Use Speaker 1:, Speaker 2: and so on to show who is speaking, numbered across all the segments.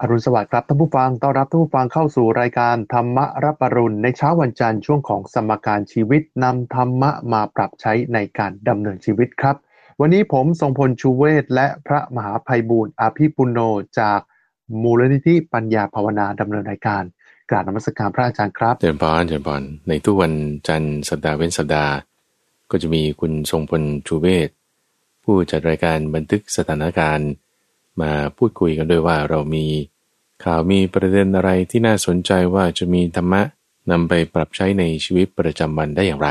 Speaker 1: อรุณสวัสดิ์ครับท่านผู้ฟัง ต้อนรับท่านผู้ฟังเข้าสู่รายการธรรมรับปรุณในเช้าวันจันทร์ช่วงของสมการชีวิตนำธรรมะมาปรับใช้ในการดำเนินชีวิตครับ วันนี้ผมทรงพลชูเวศและพระมหาภัยบูรณ์อภีปุโญจากมูลนิธิปัญญาภาวนาดำเนินรายการกราบนมัสการพระอาจารย์ครับ
Speaker 2: เจริญพรเจริญพรในทุกวันจันทร์สัปดาห์เว้นสัปดาห์ ก็จะมีคุณทรงพลชูเวศผู้จัดรายการบันทึกสถานการณ์ มาพูดคุยกันด้วยว่าเรามีข่าวมีประเด็นอะไรที่น่าสนใจว่าจะมีธรรมะนำไปปรับใช้ในชีวิตประจำวันได้อย่างไร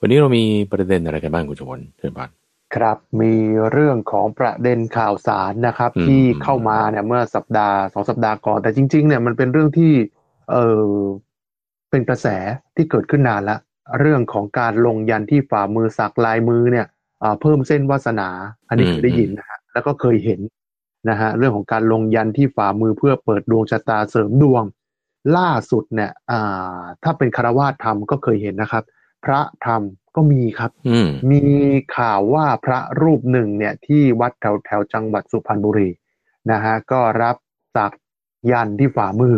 Speaker 2: วันนี้เรามีประเด็นอะไรกันบ้างคุณจวนเชิญบาน
Speaker 1: ครับมีเรื่องของประเด็นข่าวสารนะครับ
Speaker 2: อืม
Speaker 1: ที่เข้ามาเนี่ยเมื่อสัปดาห์สองสัปดาห์ก่อนแต่จริง ๆ เนี่ยมันเป็นเรื่องที่เออเป็นกระแสที่เกิดขึ้นนานละเรื่องของการลงยันที่ฝ่ามือสักลายมือเนี่ยอ่าเพิ่มเส้นวาสนา อันนี้เคยได้ยินนะฮะแล้วก็เคยเห็น นะฮะเรื่องของการลงยันที่ฝ่ามือเพื่อเปิดดวงชะตาเสริมดวง ล่าสุดเนี่ยอ่าถ้าเป็นคารวาสธรรมก็เคยเห็นนะครับ พระธรรมก็มีครับ
Speaker 2: อืม
Speaker 1: มีข่าวว่าพระรูปหนึ่งเนี่ยที่วัดแถวแถวจังหวัดสุพรรณบุรีนะฮะก็รับสักยันต์ที่ฝ่ามือ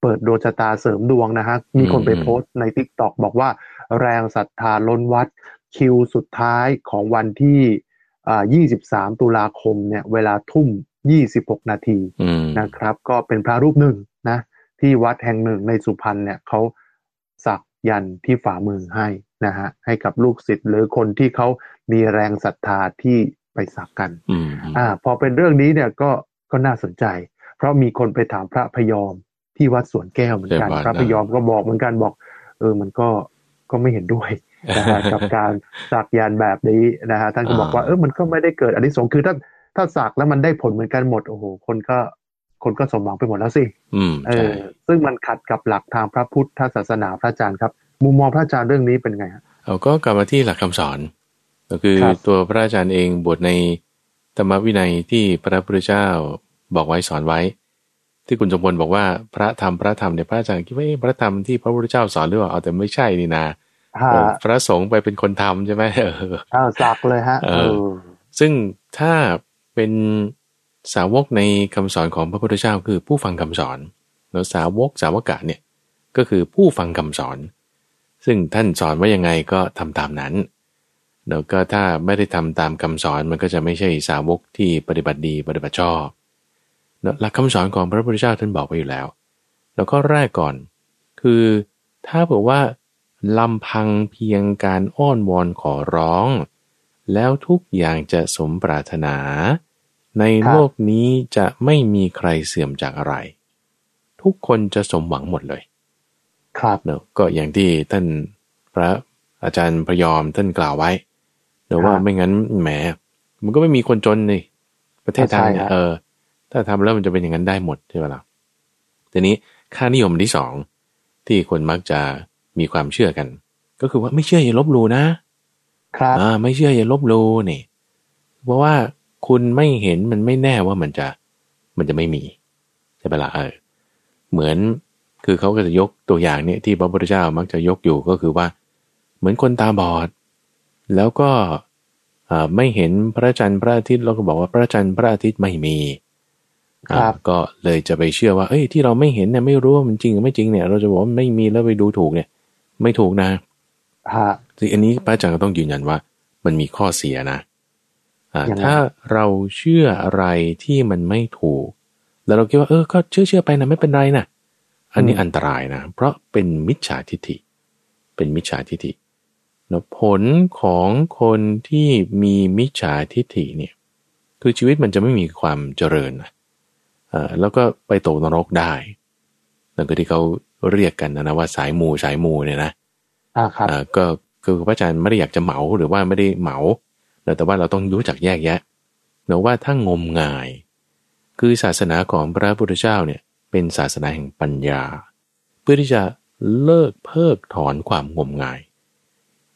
Speaker 1: เปิดดวงชะตาเสริมดวงนะฮะมีคนไป
Speaker 2: อืม
Speaker 1: โพสต์ใน t ิ k t o k บอกว่า แรงศรัทธาล้นวัดคิวสุดท้ายของวันที่อ่า23 ตุลาคมเนี่ยเวลาทุ่ม 26นาที
Speaker 2: อืม
Speaker 1: นะครับ ก็เป็นพระรูปหนึ่งนะ ที่วัดแห่งหนึ่งในสุพรรณเนี่ยเขาสักยันต์ที่ฝ่ามือให้นะฮะให้กับลูกศิษย์หรือคนที่เขามีแรงศรัทธาที่ไปสักกัน
Speaker 2: อืม
Speaker 1: อ่า พอเป็นเรื่องนี้เนี่ยก็ก็น่าสนใจ เพราะมีคนไปถามพระพยอมที่วัดสวนแก้วเหมือนกัน
Speaker 2: เจ็บหวานนะ
Speaker 1: พระพยอมก็บอกเหมือนกันบอก เออมันก็ก็ไม่เห็นด้วยนะฮะกับการสักยันต์แบบนี้นะฮะท่านก็บอกว่าเออมันก็ไม่ได้เกิดอันนี้สงส์คือถ้า ถ้าสักแล้วมันได้ผลเหมือนกันหมดโอ้โหคนก็คนก็สมหวังไปหมดแล้วสิ
Speaker 2: อืม
Speaker 1: เอ
Speaker 2: ใช่
Speaker 1: อซึ่งมันขัดกับหลักทางพระพุทธศาสนาพระอาจารย์ครับ มุมมองพระอาจารย์เรื่องนี้เป็นไงฮะ
Speaker 2: เราก็กลับมาที่หลักคำสอน ก็คือ
Speaker 1: ครับ
Speaker 2: ตัวพระอาจารย์เองบทในธรรมวินัยที่พระพุทธเจ้าบอกไว้สอนไว้ ที่คุณจงพลบอกว่าพระธรรมพระธรรมเนี่ยพระอาจารย์คิดว่าเอ๊ะพระธรรมที่พระพุทธเจ้าสอนหรือเปล่าเอาแต่ไม่ใช่นี่นะ
Speaker 1: ฮะ
Speaker 2: เออพระสงฆ์ไปเป็นคนทำใช่ไหมเออ
Speaker 1: อ้าวสักเลยฮะ
Speaker 2: เอ
Speaker 1: เอ
Speaker 2: อ
Speaker 1: อ
Speaker 2: ซึ่งถ้า เป็นสาวกในคำสอนของพระพุทธเจ้าคือผู้ฟังคำสอนแล้วสาวกสาวกะเนี่ยก็คือผู้ฟังคำสอน ซึ่งท่านสอนว่ายังไงก็ทำตามนั้นแล้วก็ถ้าไม่ได้ทำตามคำสอนมันก็จะไม่ใช่สาวกที่ปฏิบัติดีปฏิบัติชอบเนอะหลักคำสอนของพระพุทธเจ้าท่านบอกไว้อยู่แล้ว แล้วก็แรกก่อน คือถ้าบอกว่าลำพังเพียงการอ้อนวอนขอร้อง แล้วทุกอย่างจะสมปรารถนา ใน
Speaker 1: ครับ
Speaker 2: โลกนี้จะไม่มีใครเสื่อมจากอะไร ทุกคนจะสมหวังหมดเลย
Speaker 1: ครับ
Speaker 2: เนอะก็อย่างที่ท่านพระอาจารย์พยอมท่านกล่าวไว้เนอะว่า
Speaker 1: ครับ
Speaker 2: ไม่งั้นแหม มันก็ไม่มีคนจนนี่ประเทศไทย
Speaker 1: ใช่
Speaker 2: เนี่ย
Speaker 1: ฮะ
Speaker 2: เออ ถ้าทำแล้วมันจะเป็นอย่างนั้นได้หมดใช่ไหมล่ะทีนี้ค่านิยมที่สองที่คนมักจะมีความเชื่อกัน ก็คือว่าไม่เชื่ออย่าลบหลู่นะ
Speaker 1: ครับ
Speaker 2: อ่าไม่เชื่ออย่าลบหลู่นี่ เพราะว่าคุณไม่เห็นมันไม่แน่ว่ามันจะมันจะไม่มีใช่ปะละ่ะเออเหมือนคือเขาก็จะยกตัวอย่างเนี่ยที่พระพุทธเจ้ามักจะยกอยู่ก็คือว่า เหมือนคนตาบอด แล้วก็อ่าไม่เห็นพระจันทร์พระอาทิตย์แล้วก็บอกว่าพระจันทร์พระอาทิตย์ไม่มี
Speaker 1: ครับ
Speaker 2: อ่าก็เลยจะไปเชื่อว่า เอ้ยที่เราไม่เห็นเนี่ยไม่รู้ว่ามันจริงหรือไม่จริงเนี่ย เราจะบอกว่าไม่มีแล้วไปดูถูกเนี่ย ไม่ถูกนะ
Speaker 1: ฮะ
Speaker 2: ซึ่งอันนี้พระอาจารย์ก็ต้องยืนยันว่า มันมีข้อเสียนะอ่า
Speaker 1: ยังไง
Speaker 2: ถ้าเราเชื่ออะไรที่มันไม่ถูก แล้วเราคิดว่าเออก็เชื่อเชื่อไปนะไม่เป็นไรนะอันนี้อันตรายนะ เพราะเป็นมิจฉาทิฏฐิ เป็นมิจฉาทิฏฐิแล้วผลของคนที่มีมิจฉาทิฏฐิเนี่ย คือชีวิตมันจะไม่มีความเจริญนะอ่าแล้วก็ไปตกนรกได้นั่นก็ที่เขาเรียกกันนะนะว่าสายมูสายมูเนี่ยนะ
Speaker 1: อ่าครับ
Speaker 2: อ่าก็ คือพระอาจารย์ไม่ได้อยากจะเหมาหรือว่าไม่ได้เหมาแต่ว่าเราต้องรู้จักแยกแยะเนะว่าถ้างมงาย คือศาสนาของพระพุทธเจ้าเนี่ยเป็นศาสนาแห่งปัญญา เพื่อที่จะเลิกเพิกถอนความงมงาย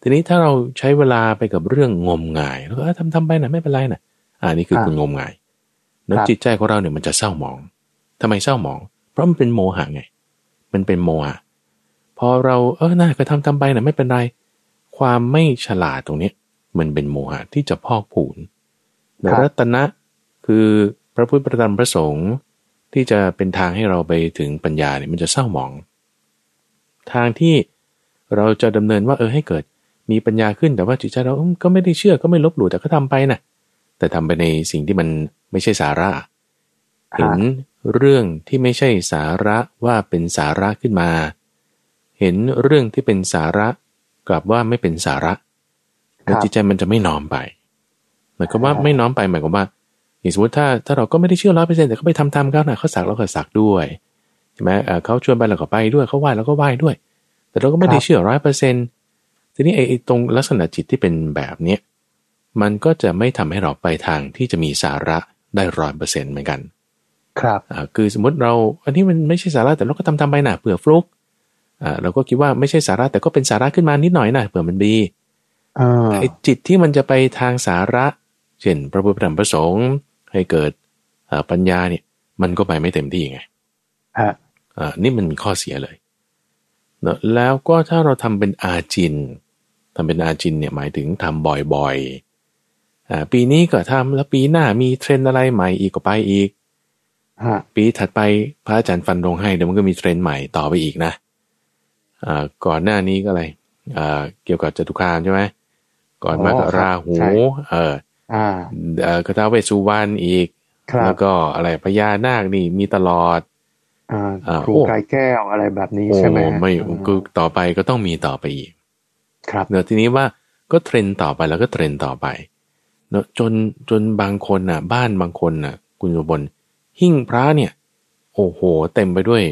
Speaker 2: ทีนี้ถ้าเราใช้เวลาไปกับเรื่องงมงายแล้วก็ทำทำไปนะไม่เป็นไรนะอ่านี่คือ
Speaker 1: คุ
Speaker 2: ณงมงายแล้วจิตใจของเราเนี่ยมันจะเศร้าหมองทำไมเศร้าหมอง เพราะมันเป็นโมหะไง มันเป็นโมหะ พอเราเออน่าก็ทำทำไปนะไม่เป็นไร ความไม่ฉลาดตรงเนี้ยมันเป็นโมหะที่จะพอกผูน
Speaker 1: ครับ
Speaker 2: รัตนะคือพระพุทธพระธรรมพระสงฆ์ที่จะเป็นทางให้เราไปถึงปัญญาเนี่ยมันจะเศร้าหมอง ทางที่เราจะดำเนินว่าเออให้เกิดมีปัญญาขึ้นแต่ว่าจิตใจเราก็ไม่ได้เชื่อก็ไม่ลบหลู่แต่ก็ทำไปนะแต่ทำไปในสิ่งที่มันไม่ใช่สาระเห็นเรื่องที่ไม่ใช่สาระว่าเป็นสาระขึ้นมา เห็นเรื่องที่เป็นสาระ กลับว่าไม่เป็นสาระแล้วจิตใจมันจะไม่น้อมไปหมายความว่าไม่น้อมไปหมายความว่าอย่างสมมติถ้าถ้าเราก็ไม่ได้เชื่อร้อยเปอร์เซ็นต์แต่เขาไปทำทำเขาหน่ะเขาสักเราก็สักด้วยใช่ไหมเขาชวนไปเราก็ไปด้วยเขาไหว้เราก็ไหว้ด้วย แต่เราก็ไม่ได้เชื่อร้อยเปอร์เซ็นต์ทีนี้ไอ้ตรงลักษณะจิตที่เป็นแบบเนี้ยมันก็จะไม่ทำให้เราไปทางที่จะมีสาระได้ร้อยเปอร์เซ็นต์เหมือนกัน
Speaker 1: ครับ
Speaker 2: อ่าคือสมมติเราอันนี้มันไม่ใช่สาระแต่เราก็ทำทำไปหน่ะเผื่อฟลุกอ่า เราก็คิดว่าไม่ใช่สาระแต่ก็เป็นสาระขึ้นมานิดหน่อยนะเผื่อมันดีไอ้จิตที่มันจะไปทางสาระ เช่นพระพุทธธรรมประสงค์ให้เกิดปัญญาเนี่ย มันก็ไปไม่เต็มที่ไง
Speaker 1: ฮะ
Speaker 2: อ่านี่มันมีข้อเสียเลยเนอะแล้วก็ถ้าเราทำเป็นอาจินทำเป็นอาจินเนี่ยหมายถึงทำบ่อยๆอ่าปีนี้ก็ทำแล้วปีหน้ามีเทรนอะไรใหม่อีกก็ไปอีกปีถัดไปพระอาจารย์ฟันลงให้เดี๋ยวมันก็มีเทรนใหม่ต่อไปอีกนะอ่า ก่อนหน้านี้ก็อะไรอ่าเกี่ยวกับจตุคามใช่ไหมก่อนมาก็ราหู เออ
Speaker 1: อ่า
Speaker 2: เออกระทาเวสุวรรณอีกแล้วก็อะไรพญานาคนี่มีตลอด
Speaker 1: อ่าครูกายแก้วอะไรแบบนี้ใช่ไหม
Speaker 2: ไม่คือต่อไปก็ต้องมีต่อไปอีก
Speaker 1: ครับ
Speaker 2: เดี๋ยวทีนี้ว่าก็เทรนต่อไปแล้วก็เทรนต่อไปเนอะจนจนบางคนน่ะ บ้านบางคนน่ะ คุณอยู่บน หิ้งพระเนี่ย โอ้โห เต็มไปด้วย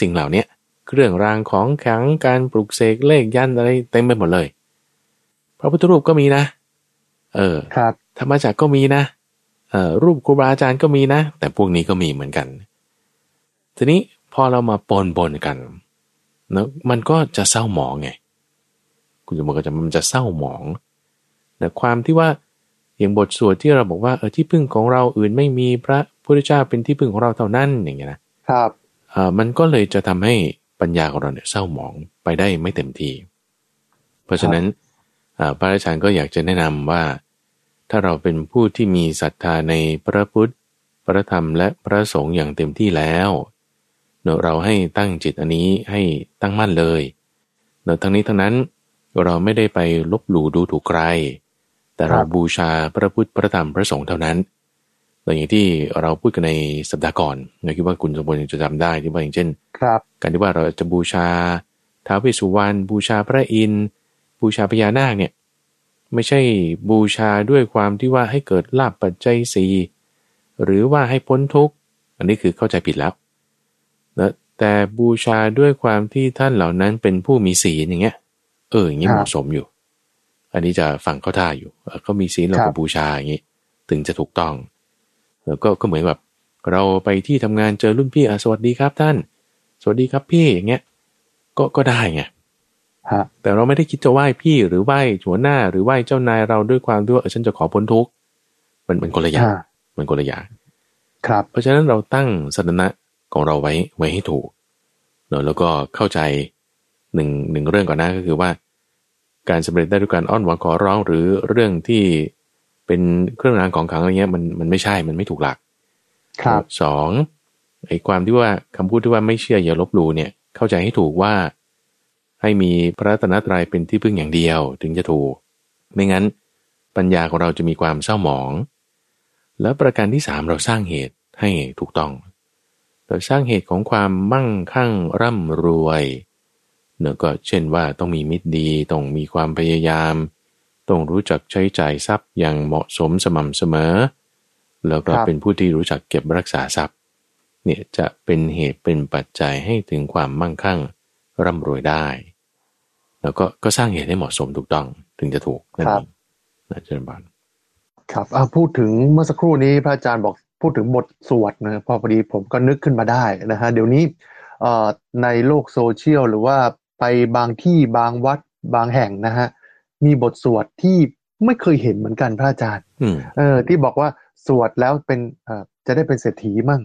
Speaker 2: สิ่งเหล่านี้ เครื่องรางของแข็งการปลุกเสกเลขยันอะไรเต็มไปหมดเลย พระพุทธรูปก็มีนะ เออ
Speaker 1: ครับ
Speaker 2: ธรรมจักรก็มีนะเอ่อรูปครูบาอาจารย์ก็มีนะ แต่พวกนี้ก็มีเหมือนกัน ทีนี้พอเรามาปนปนกันเนะมันก็จะเศร้าหมองไงคุณจะบอกก็จะมันจะเศร้าหมองแต่ความที่ว่าอย่างบทสวดที่เราบอกว่าเออที่พึ่งของเราอื่นไม่มีพระพุทธเจ้าเป็นที่พึ่งของเราเท่านั้นอย่างเงี้ยนะ
Speaker 1: ครับ
Speaker 2: เอ่อมันก็เลยจะทำให้ ปัญญาของเราเนี่ยเศร้าหมองไปได้ไม่เต็มที่ เพราะฉะนั้นพระอาจารย์ก็อยากจะแนะนำว่า ถ้าเราเป็นผู้ที่มีศรัทธาในพระพุทธ พระธรรมและพระสงฆ์อย่างเต็มที่แล้วเนเราให้ตั้งจิตอันนี้ให้ตั้งมั่นเลยเนทั้งนี้ทั้งนั้นเราไม่ได้ไปลบหลู่ดูถูกใคร แต่เราบูชาพระพุทธพระธรรมพระสงฆ์เท่านั้น อย่างที่เราพูดกันในสัปดาห์ก่อนเราคิดว่าคุณสมบูรณ์จะจำได้ที่ว่าอย่างเช่น
Speaker 1: ครับ
Speaker 2: การที่ว่าเราจะบูชาท้าวเวสสุวรรณบูชาพระอินทร์บูชาพญานาคเนี่ยไม่ใช่บูชาด้วยความที่ว่าให้เกิดลาบปัจจัยสีหรือว่าให้พ้นทุกข์ อันนี้คือเข้าใจผิดแล้วนะแต่บูชาด้วยความที่ท่านเหล่านั้นเป็นผู้มีศีลอย่างเงี้ย เอออย่างนี้เหมาะสมอยู่ อันนี้จะฟังเข้าท่าอยู่เขามีศีลเราก็บูชาอย่างนี้ ถึงจะถูกต้องแล้ว ก็ก็เหมือนแบบเราไปที่ทำงานเจอรุ่นพี่อะสวัสดีครับท่าน สวัสดีครับพี่อย่างเงี้ย ก็ก็ได้ไงแต่เราไม่ได้คิดจะไหว้พี่หรือไหว้หัวหน้าหรือไหว้เจ้านายเราด้วยความที่ว่าเออฉันจะขอพ้นทุกข์มันเป็นคนละอย่างมันคนละอย่าง
Speaker 1: ครับ
Speaker 2: เพราะฉะนั้นเราตั้งสถานะของเราไว้ไว้ให้ถูกเนาะแล้วก็เข้าใจหนึ่งหนึ่งเรื่องก่อนนะก็คือว่า การสำเร็จได้ด้วยการอ้อนวอนขอร้องหรือเรื่องที่ เป็นเครื่องรางของขลังอะไรเงี้ยมันมันไม่ใช่มันไม่ถูกหลัก
Speaker 1: ครับ
Speaker 2: สองไอ้ความที่ว่าคำพูดที่ว่าไม่เชื่ออย่าลบหลู่เนี่ย เข้าใจให้ถูกว่า ให้มีพระตนตรัยเป็นที่พึ่งอย่างเดียว ถึงจะถูก ไม่งั้น ปัญญาของเราจะมีความเศร้าหมอง แล้วประการที่สามเราสร้างเหตุให้ถูกต้องเราสร้างเหตุของความมั่งคั่งร่ำรวยเนื่อก็เช่นว่าต้องมีมิตรดี ต้องมีความพยายาม ต้องรู้จักใช้จ่ายทรัพย์อย่างเหมาะสมสม่ำเสมอ แล้วก็เป็นผู้ที่รู้จักเก็บรักษาทรัพย์ เนี่ยจะเป็นเหตุเป็นปัจจัยให้ถึงความมั่งคั่งร่ำรวยได้ แล้วก็ก็สร้างเหตุให้เหมาะสมถูกต้องถึงจะถูกนั่นเองนะเจริญบาน
Speaker 1: ครับพูดถึงเมื่อสักครู่นี้พระอาจารย์บอกพูดถึงบทสวดนะพอพอดีผมก็นึกขึ้นมาได้นะฮะเดี๋ยวนี้ในโลกโซเชียลหรือว่าไปบางที่บางวัดบางแห่งนะฮะ มีบทสวดที่ไม่เคยเห็นเหมือนกันพระอาจารย์เออ ที่บอกว่าสวดแล้วเป็นเอ่อจะได้เป็นเศรษฐีมั่ง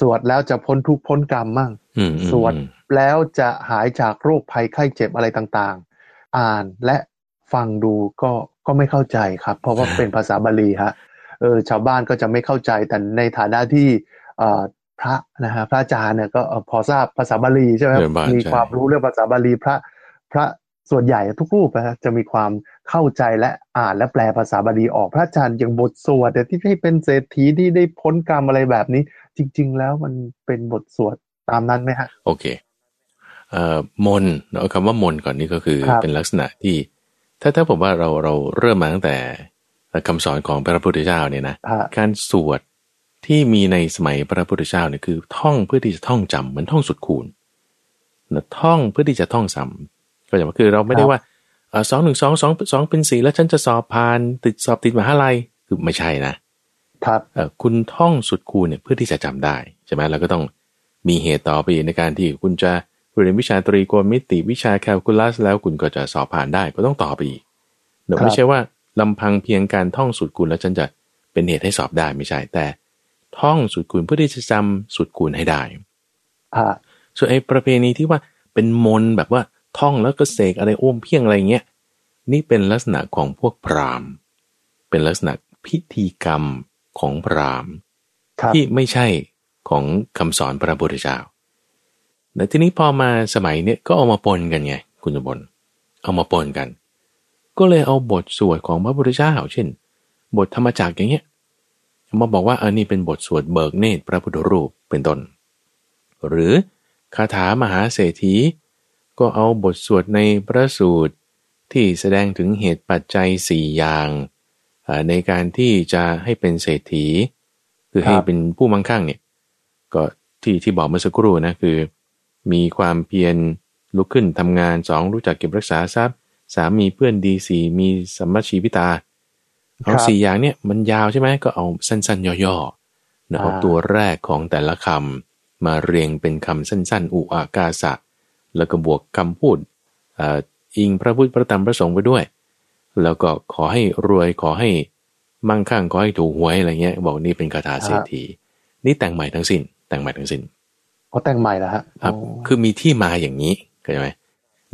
Speaker 1: สวดแล้วจะพ้นทุกพ้นกรรมมั่งสวดแล้วจะหายจากโรคภัยไข้เจ็บอะไรต่างๆ อ่านและฟังดูก็ก็ไม่เข้าใจครับ เพราะว่าเป็นภาษาบาลีฮะเออชาวบ้านก็จะไม่เข้าใจแต่ในฐานะที่พระนะฮะพระอาจารย์เนี่ยก็พอทราบภาษาบาลีใช่ไหมมีความรู้เรื่องภาษาบาลีพระพระ ส่วนใหญ่ทุกรูปนะจะมีความเข้าใจและอ่านและแปลภาษาบาลีออกพระอาจารย์อย่างบทสวดที่ให้เป็นเศรษฐีที่ได้พ้นกรรมอะไรแบบนี้ จริง ๆ แล้วมันเป็นบทสวดตามนั้นไหมฮะ
Speaker 2: โอเคเอ่อมนเอาคำว่ามนก่อนนี่ก็คือเป็นลักษณะที่ ถ้าถ้าผมว่าเราเราเริ่มมาตั้งแต่คำสอนของพระพุทธเจ้าเนี่ยนะการสวดที่มีในสมัยพระพุทธเจ้าเนี่ยคือ ท่องเพื่อที่จะท่องจำเหมือนท่องสุดคูณนะท่องเพื่อที่จะท่องซ้ำ ก็จะคือเราไม่ได้ว่าสองหนึ่งสองสองสองเป็นสี่แล้วฉันจะสอบผ่านติดสอบติดมหาลัยคือไม่ใช่นะครับคุณท่องสุดคูณเนี่ยเพื่อที่จะจำได้ใช่ไหมแล้วก็ต้องมีเหตุต่อไปในการที่คุณจะเรียนวิชาตรีโกณมิติวิชาแคลคูลัสแล้วคุณก็จะสอบผ่านได้ก็ต้องต่อไปอีกเดี๋ยวไม่ใช่ว่าลำพังเพียงการท่องสุดคูณแล้วฉันจะเป็นเหตุให้สอบได้ไม่ใช่แต่ ท่องสุดคูณเพื่อที่จะจำสุดคูณให้ได้ส่วนไอ้ประเพณีที่ว่าเป็นมนแบบว่า ท่องแล้วก็เสกอะไรโอมเพียงอะไรเงี้ยนี่เป็นลักษณะของพวกพราหมณ์ เป็นลักษณะพิธีกรรมของพราหมณ์ที่ไม่ใช่ของคำสอนพระพุทธเจ้าแต่ทีนี้พอมาสมัยเนี้ยก็เอามาปนกันไงคุณบนเอามาปนกัน ก็เลยเอาบทสวดของพระพุทธเจ้า เช่น บทธรรมจักรอย่างเงี้ยมาบอกว่าอันนี้เป็นบทสวดเบิกเนตรพระพุทธรูปเป็นต้น หรือคาถามหาเศรษฐี ก็เอาบทสวดในพระสูตรที่แสดงถึงเหตุปัจจัยสี่อย่าง ในการที่จะให้เป็นเศรษฐี คือให้เป็นผู้มั่งคั่งเนี่ยก็ที่ที่บอกเมื่อสักครู่นะคือ มีความเพียรลุกขึ้นทำงานสองรู้จักเก็บรักษาทรัพย์สามีเพื่อนดีสี่มีสัมมาชีวิตาเอาสี่อย่างเนี่ยมันยาวใช่ไหมก็เอาสั้นๆ ย่อๆนะเอาตัวแรกของแต่ละคำมาเรียงเป็นคำสั้นๆ อุอากาสะ แล้วก็บวกคำพูดอิงพระพุทธพระธรรมพระสงฆ์ไปด้วย แล้วก็ขอให้รวยขอให้มั่งคั่งขอให้ถูกหวยอะไรเงี้ย บอกนี่เป็นคาถาเศรษฐีนี่แต่งใหม่ทั้งสิน้น แต่งใหม่ทั้งสิน้น
Speaker 1: เขาแต่งใหม่แล้วฮะ
Speaker 2: ครับคือมีที่มาอย่างนี้เข้าใจไหม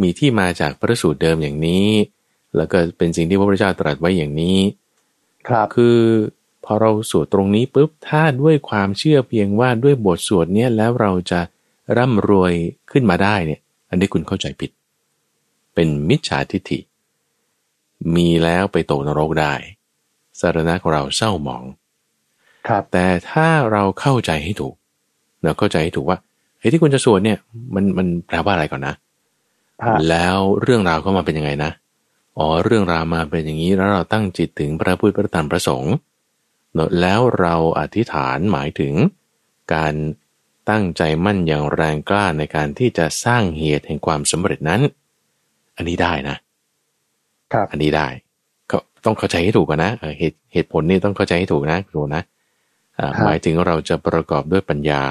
Speaker 2: มีที่มาจากพระสูตรเดิมอย่างนี้ แล้วก็เป็นสิ่งที่พระพุทธเจ้าตรัสไว้อย่างนี้
Speaker 1: ครับ
Speaker 2: คือพอเราสวดตรงนี้ปุ๊บถ้าด้วยความเชื่อเพียงว่าด้วยบทสวดเนี้ยแล้วเราจะร่ำรวยขึ้นมาได้เนี่ย อันนี้คุณเข้าใจผิด เป็นมิจฉาทิฏฐิ มีแล้วไปตกนรกได้สารณะของเราเศร้าหมอง
Speaker 1: ครับ
Speaker 2: แต่ถ้าเราเข้าใจให้ถูก เราเข้าใจให้ถูกว่าไอ้ที่คุณจะสวดเนี่ย มันมันแปลว่าอะไรก่อนนะ แล้วเรื่องราวก็มาเป็นยังไงนะอ๋อเรื่องราวมาเป็นอย่างนี้แล้วเราตั้งจิตถึงพระพุทธพระธรรมพระสงฆ์แล้วเราอธิษฐานหมายถึงการ ตั้งใจมั่นอย่างแรงกล้าในการที่จะสร้างเหตุแห่งความสำเร็จนั้น อันนี้ได้นะ
Speaker 1: ครับ
Speaker 2: อันนี้ได้ ก็ต้องเข้าใจให้ถูกนะเหตุเหตุผลนี่ต้องเข้าใจให้ถูกนะครูนะหมายถึงเราจะประกอบด้วยปัญญา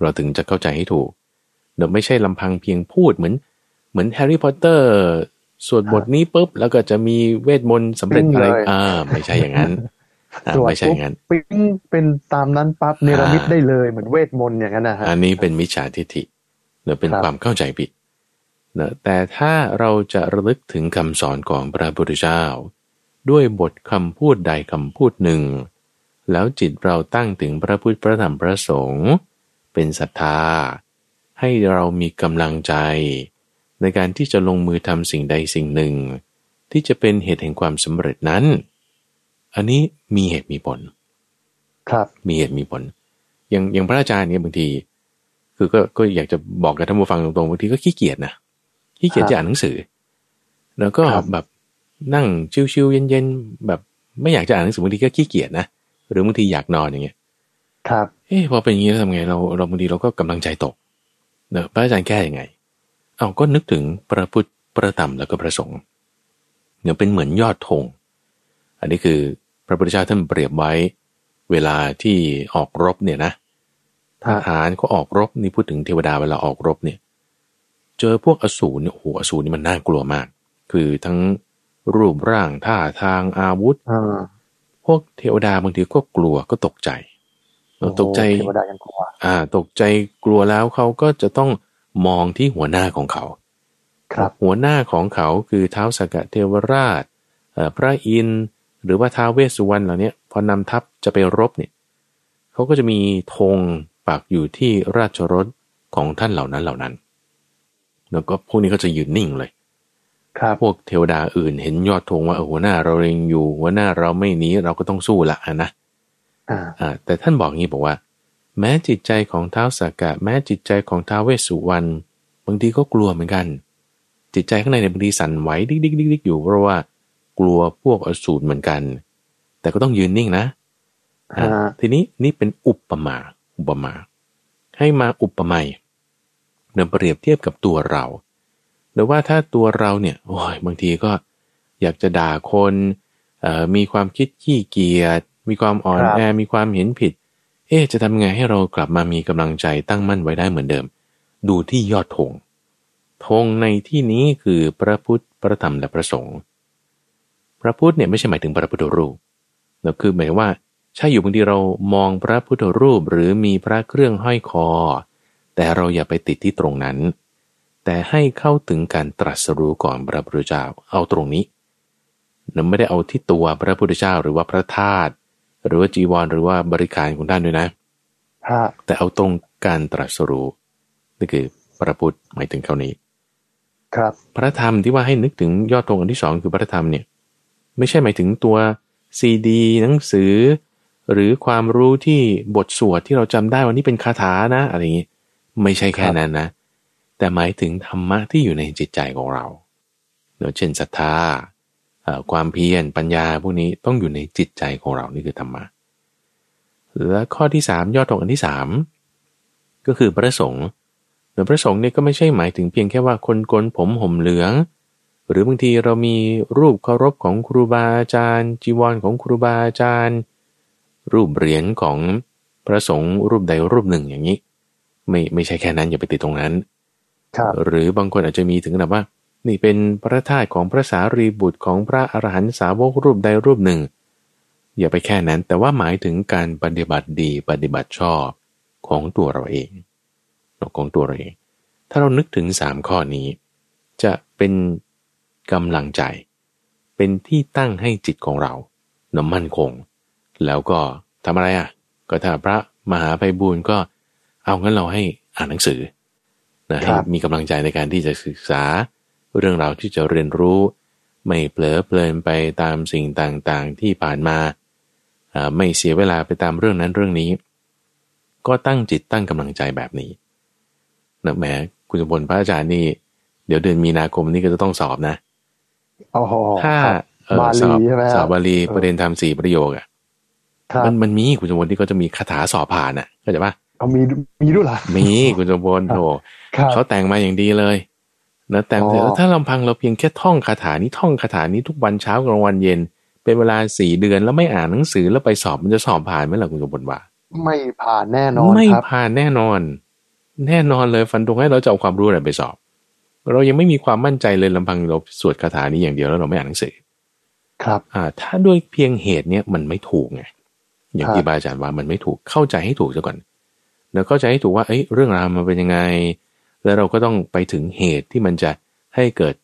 Speaker 2: เราถึงจะเข้าใจให้ถูกเดี๋ยวไม่ใช่ลำพังเพียงพูดเหมือน เหมือนแฮร์รี่พอตเตอร์สวดบทนี้ปุ๊บแล้วก็จะมีเวทมนต์สำเร็จอะไรอ่าไม่ใช่อย่างนั้น ไม่ใช่อย่างนั้น
Speaker 1: ปิ้งเป็นตามนั้นปั๊บเนรมิตได้เลยเหมือนเวทมนต์อย่างนั้นนะฮะ
Speaker 2: อันนี้เป็นมิจฉาทิฏฐิเนือเป็นความเข้าใจผิดเนอะแต่ถ้าเราจะระลึกถึงคำสอนของพระพุทธเจ้า ด้วยบทคำพูดใดคำพูดหนึ่ง แล้วจิตเราตั้งถึงพระพุทธพระธรรมพระสงฆ์เป็นศรัทธา ให้เรามีกำลังใจ ในการที่จะลงมือทำสิ่งใดสิ่งหนึ่ง ที่จะเป็นเหตุแห่งความสำเร็จนั้น อันนี้มีเหตุมีผล
Speaker 1: ครับ
Speaker 2: มีเหตุมีผล อย่างอย่างพระอาจารย์เนี่ยบางที คือก็ก็อยากจะบอกกับท่านผู้ฟังตรงๆบางทีก็ขี้เกียจนะขี้เกียจจะอ่านหนังสือ แล้วก็แบบนั่งชิวๆเย็นๆแบบไม่อยากจะอ่านหนังสือบางทีก็ขี้เกียจนะหรือบางทีอยากนอนอย่างเงี้ย
Speaker 1: ครับ
Speaker 2: เอ๊ะพอเป็นอย่างนี้แล้วทำไงเราเราบางทีเราก็กำลังใจตกเนอะพระอาจารย์แก้ยังไง เอาก็นึกถึงพระพุทธพระธรรมแล้วก็พระสงฆ์เนี่ยเป็นเหมือนยอดธง อันนี้คือพระพุทธเจ้าท่านเปรียบไว้ เวลาที่ออกรบเนี่ยนะทหารก็ออกรบนี่พูดถึงเทวดาเวลาออกรบเนี่ย เจอพวกอสูรเนี่ยโอ้โหอสูรนี่มันน่ากลัวมาก คือทั้งรูปร่างท่าทางอาวุธพวกเทวดาบางทีก็กลัวก็ตกใจตกใจ
Speaker 1: เทวดายังกลัว
Speaker 2: อ่า ตกใจกลัวแล้วเขาก็จะต้องมองที่หัวหน้าของเขา
Speaker 1: ครับ
Speaker 2: หัวหน้าของเขาคือเท้าสกเทวราชพระอินทร์ หรือว่าท้าวเวสสุวรรณเหล่านี้พอนำทัพจะไปรบเนี่ยเขาเขาก็จะมีธงปักอยู่ที่ราชรถของท่านเหล่านั้นเหล่านั้น แล้วก็พวกนี้ก็จะยืนนิ่งเลย
Speaker 1: ครับ
Speaker 2: พวกเทวดาอื่นเห็นยอดธงว่าเออหัวหน้าเราเองอยู่หัวหน้าเราไม่หนีเราก็ต้องสู้ละนะ
Speaker 1: อ่า
Speaker 2: อ่าแต่ท่านบอกงี้บอกว่า แม้จิตใจของเท้าวสากะ แม้จิตใจของท้าวเวสสุวรรณบางทีก็กลัวเหมือนกัน จิตใจข้างในในยบางทีสั่นไหวดิกดิกดิกดิกอยู่เพราะว่า กลัวพวกอสูรเหมือนกัน แต่ก็ต้องยืนนิ่งนะอ่า
Speaker 1: ฮะ
Speaker 2: ทีนี้นี่เป็นอุปมา อุปมา ให้มาอุปไมยเนี่ยเปรียบเทียบกับตัวเราหรือว่าถ้าตัวเราเนี่ยโอ้ยบางทีก็อยากจะด่าคนเอ่อมีความคิดขี้เกียจมีความอ่อน
Speaker 1: ครับ
Speaker 2: แอมีความเห็นผิด เอ๊ะจะทำไงให้เรากลับมามีกำลังใจตั้งมั่นไว้ได้เหมือนเดิม ดูที่ยอดธงธงในที่นี้คือพระพุทธพระธรรมและพระสงฆ์ พระพุทธเนี่ยไม่ใช่หมายถึงพระพุทธรูปแต่คือหมายถึงว่าใช่อยู่บางทีเรามองพระพุทธรูปหรือมีพระเครื่องห้อยคอ แต่เราอย่าไปติดที่ตรงนั้น แต่ให้เข้าถึงการตรัสรู้ก่อนพระพุทธเจ้าเอาตรงนี้เราไม่ได้เอาที่ตัวพระพุทธเจ้าหรือว่าพระธาตุหรือว่าจีวรหรือว่าบริการของท่านด้วยนะ
Speaker 1: ฮะ
Speaker 2: แต่เอาตรงการตรัสรู้นี่คือพระพุทธหมายถึงเขานี้
Speaker 1: ครับ
Speaker 2: พระธรรมที่ว่าให้นึกถึงยอดธงอันที่สองคือพระธรรมเนี่ย ไม่ใช่หมายถึงตัวซีดีหนังสือ หรือความรู้ที่บทสวดที่เราจำได้ว่านี่เป็นคาถานะอะไรอย่างนี้ ไม่ใช่แค่นั้นนะ แต่หมายถึงธรรมะที่อยู่ในจิตใจของเราเนอะเช่นศรัทธาเอ่อความเพียรปัญญาพวกนี้ต้องอยู่ในจิตใจของเรานี่คือธรรมะและข้อที่สามยอดธงอันที่สามก็คือพระสงฆ์หรือพระสงฆ์เนี่ยก็ไม่ใช่หมายถึงเพียงแค่ว่าคนโกนผมห่มเหลือง หรือบางทีเรามีรูปเคารพของครูบาอาจารย์ จีวรของครูบาอาจารย์ รูปเหรียญของพระสงฆ์รูปใดรูปหนึ่งอย่างนี้ ไม่ไม่ใช่แค่นั้นอย่าไปติดตรงนั้น
Speaker 1: ครับ
Speaker 2: หรือบางคนอาจจะมีถึงขนาดว่า นี่เป็นพระธาตุของพระสารีบุตรของพระอรหันตสาวกรูปใดรูปหนึ่ง อย่าไปแค่นั้น แต่ว่าหมายถึงการปฏิบัติดีปฏิบัติชอบของตัวเราเองของตัวเราเอง ถ้าเรานึกถึงสามข้อนี้ จะเป็น กำลังใจ เป็นที่ตั้งให้จิตของเรานำมั่นคง แล้วก็ทำอะไรอะ ก็ถ้าพระมหาไพบูลย์ก็เอางั้นเราให้อ่านหนังสือนะให้
Speaker 1: ครับ
Speaker 2: มีกำลังใจในการที่จะศึกษา เรื่องราวที่จะเรียนรู้ ไม่เผลอเพลินไปตามสิ่งต่างๆที่ผ่านมาอ่าไม่เสียเวลาไปตามเรื่องนั้นเรื่องนี้ ก็ตั้งจิตตั้งกำลังใจแบบนี้นะแหมคุณสมพลพระอาจารย์นี่ เดี๋ยวเดือนมีนาคมนี่ก็จะต้องสอบนะ
Speaker 1: โอ้โห
Speaker 2: ถ้า
Speaker 1: ครับ
Speaker 2: เอ่อบาส
Speaker 1: ลี
Speaker 2: อบ
Speaker 1: ใช่ไหม
Speaker 2: สอบบาลี
Speaker 1: เออ
Speaker 2: ประเด็นธรรมสี่ประโยคอะ
Speaker 1: ครับ
Speaker 2: มันมันมีคุณสมพลที่เขาจะมีคาถาสอบผ่านอะเข้าใจปะ
Speaker 1: เอามีมีด้วยเหรอ
Speaker 2: มีคุณสมพลโถ
Speaker 1: ครับ
Speaker 2: เขาแต่งมาอย่างดีเลยนะแต่งเสร็จ
Speaker 1: อ๋อ
Speaker 2: แล้วถ้าลำพังเราเพียงแค่ท่องคาถานี้ท่องคาถานี้ทุกวันเช้ากลางวันเย็น เป็นเวลาสี่เดือนแล้วไม่อ่านหนังสือแล้วไปสอบมันจะสอบผ่านไหมล่ะคุณสมพลว่า
Speaker 1: ไม่ผ่านแน่นอน
Speaker 2: ไม่
Speaker 1: ครับ
Speaker 2: ผ่านแน่นอน แน่นอนเลยฟันธงให้เราจะเอาความรู้อะไรไปสอบ เรายังไม่มีความมั่นใจเลยลำพังเราสวดคาถานี้อย่างเดียวแล้วเราไม่อ่านหนังสือ
Speaker 1: ครับ
Speaker 2: อ่าถ้าด้วยเพียงเหตุเนี้ยมันไม่ถูกไงอย่าง
Speaker 1: ครับ
Speaker 2: ที่บาอาจารย์ว่ามันไม่ถูกเข้าใจให้ถูกซะก่อนแล้วเข้าใจให้ถูกว่าเอ้ยเรื่องราวมันเป็นยังไง แล้วเราก็ต้องไปถึงเหตุที่มันจะให้เกิด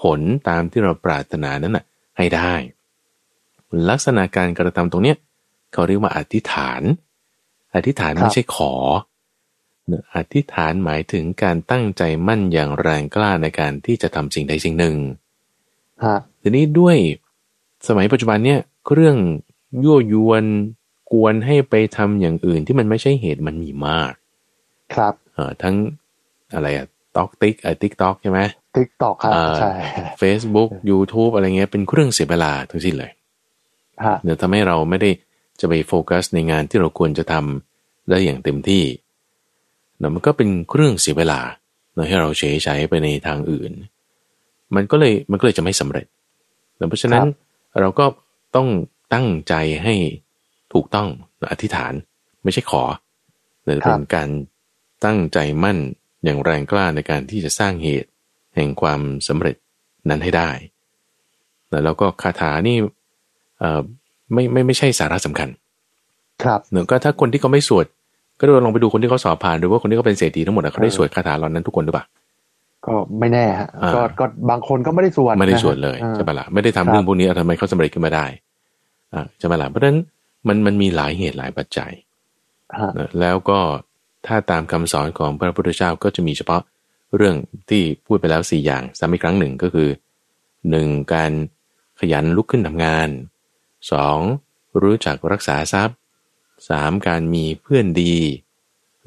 Speaker 2: ผลตามที่เราปรารถนานั้นน่ะ ให้ได้ ลักษณะการกระทำตรงเนี้ยเขาเรียกว่าอธิษฐาน อธิษฐาน
Speaker 1: ครับ
Speaker 2: ไม่ใช่ขอเน อะอธิษฐานหมายถึงการตั้งใจมั่นอย่างแรงกล้าในการที่จะทำสิ่งใดสิ่งหนึ่ง
Speaker 1: ฮะ
Speaker 2: ทีนี้ด้วยสมัยปัจจุบันเนี่ยเครื่องยั่วยวนกวนให้ไปทำอย่างอื่นที่มันไม่ใช่เหตุมันมีมาก
Speaker 1: ครับ
Speaker 2: เอ่อทั้งอะไรอะต็อกติ๊กไอ TikTok ใช่ไหม
Speaker 1: TikTok ครับ
Speaker 2: อ่า
Speaker 1: ใช่
Speaker 2: Facebook YouTube อะไรเงี้ยเป็นเครื่องเสียเวลาทั้งสิ้นเลย
Speaker 1: ฮะ
Speaker 2: เดี๋ยวทำให้เราไม่ได้จะไปโฟกัสในงานที่เราควรจะทำได้อย่างเต็มที่เนาะมันก็เป็นเครื่องเสียเวลาเนาะให้เราเฉยใช้ไปในทางอื่น มันก็เลยมันก็เลยจะไม่สำเร็จเนาะเพราะฉะนั้นเราก็ต้องตั้งใจให้ถูกต้องอธิษฐานไม่ใช่ขอแต่เป็นการตั้งใจมั่นอย่างแรงกล้าในการที่จะสร้างเหตุแห่งความสำเร็จนั้นให้ได้แล้วก็คาถานี่เอ่อไม่ไม่ไม่ใช่สาระสำคัญ
Speaker 1: ครับ
Speaker 2: เนอะก็ถ้าคนที่เขาไม่สวด ก็ลองไปดูคนที่เขาสอบผ่านหรือว่าคนที่เขาเป็นเศรษฐีทั้งหมดอะเขาได้สวดคาถาเหล่านั้นทุกคนหรือเปล่า
Speaker 1: ก็ไม่แน่ฮะ
Speaker 2: อ่า
Speaker 1: ก็ก็บางคนก็ไม่ได้สวด
Speaker 2: ไม่ได้
Speaker 1: นะฮะ
Speaker 2: สวดเลย
Speaker 1: อ่า
Speaker 2: ใช่ปะล่ะไม่ได้ทำ
Speaker 1: ครับ
Speaker 2: เรื่องพวกนี้ทำไมเขาสำเร็จขึ้นมาได้อ่าใช่ปะล่ะเพราะฉะนั้นมันมันมีหลายเหตุหลายปัจจัย
Speaker 1: ฮะ
Speaker 2: นะแล้วก็ถ้าตามคำสอนของพระพุทธเจ้าก็จะมีเฉพาะเรื่องที่พูดไปแล้วสี่อย่างซ้ำอีกครั้งหนึ่งก็คือหนึ่งการขยันลุกขึ้นทำงานสองรู้จักรักษาทรัพย์ สามการมีเพื่อนดี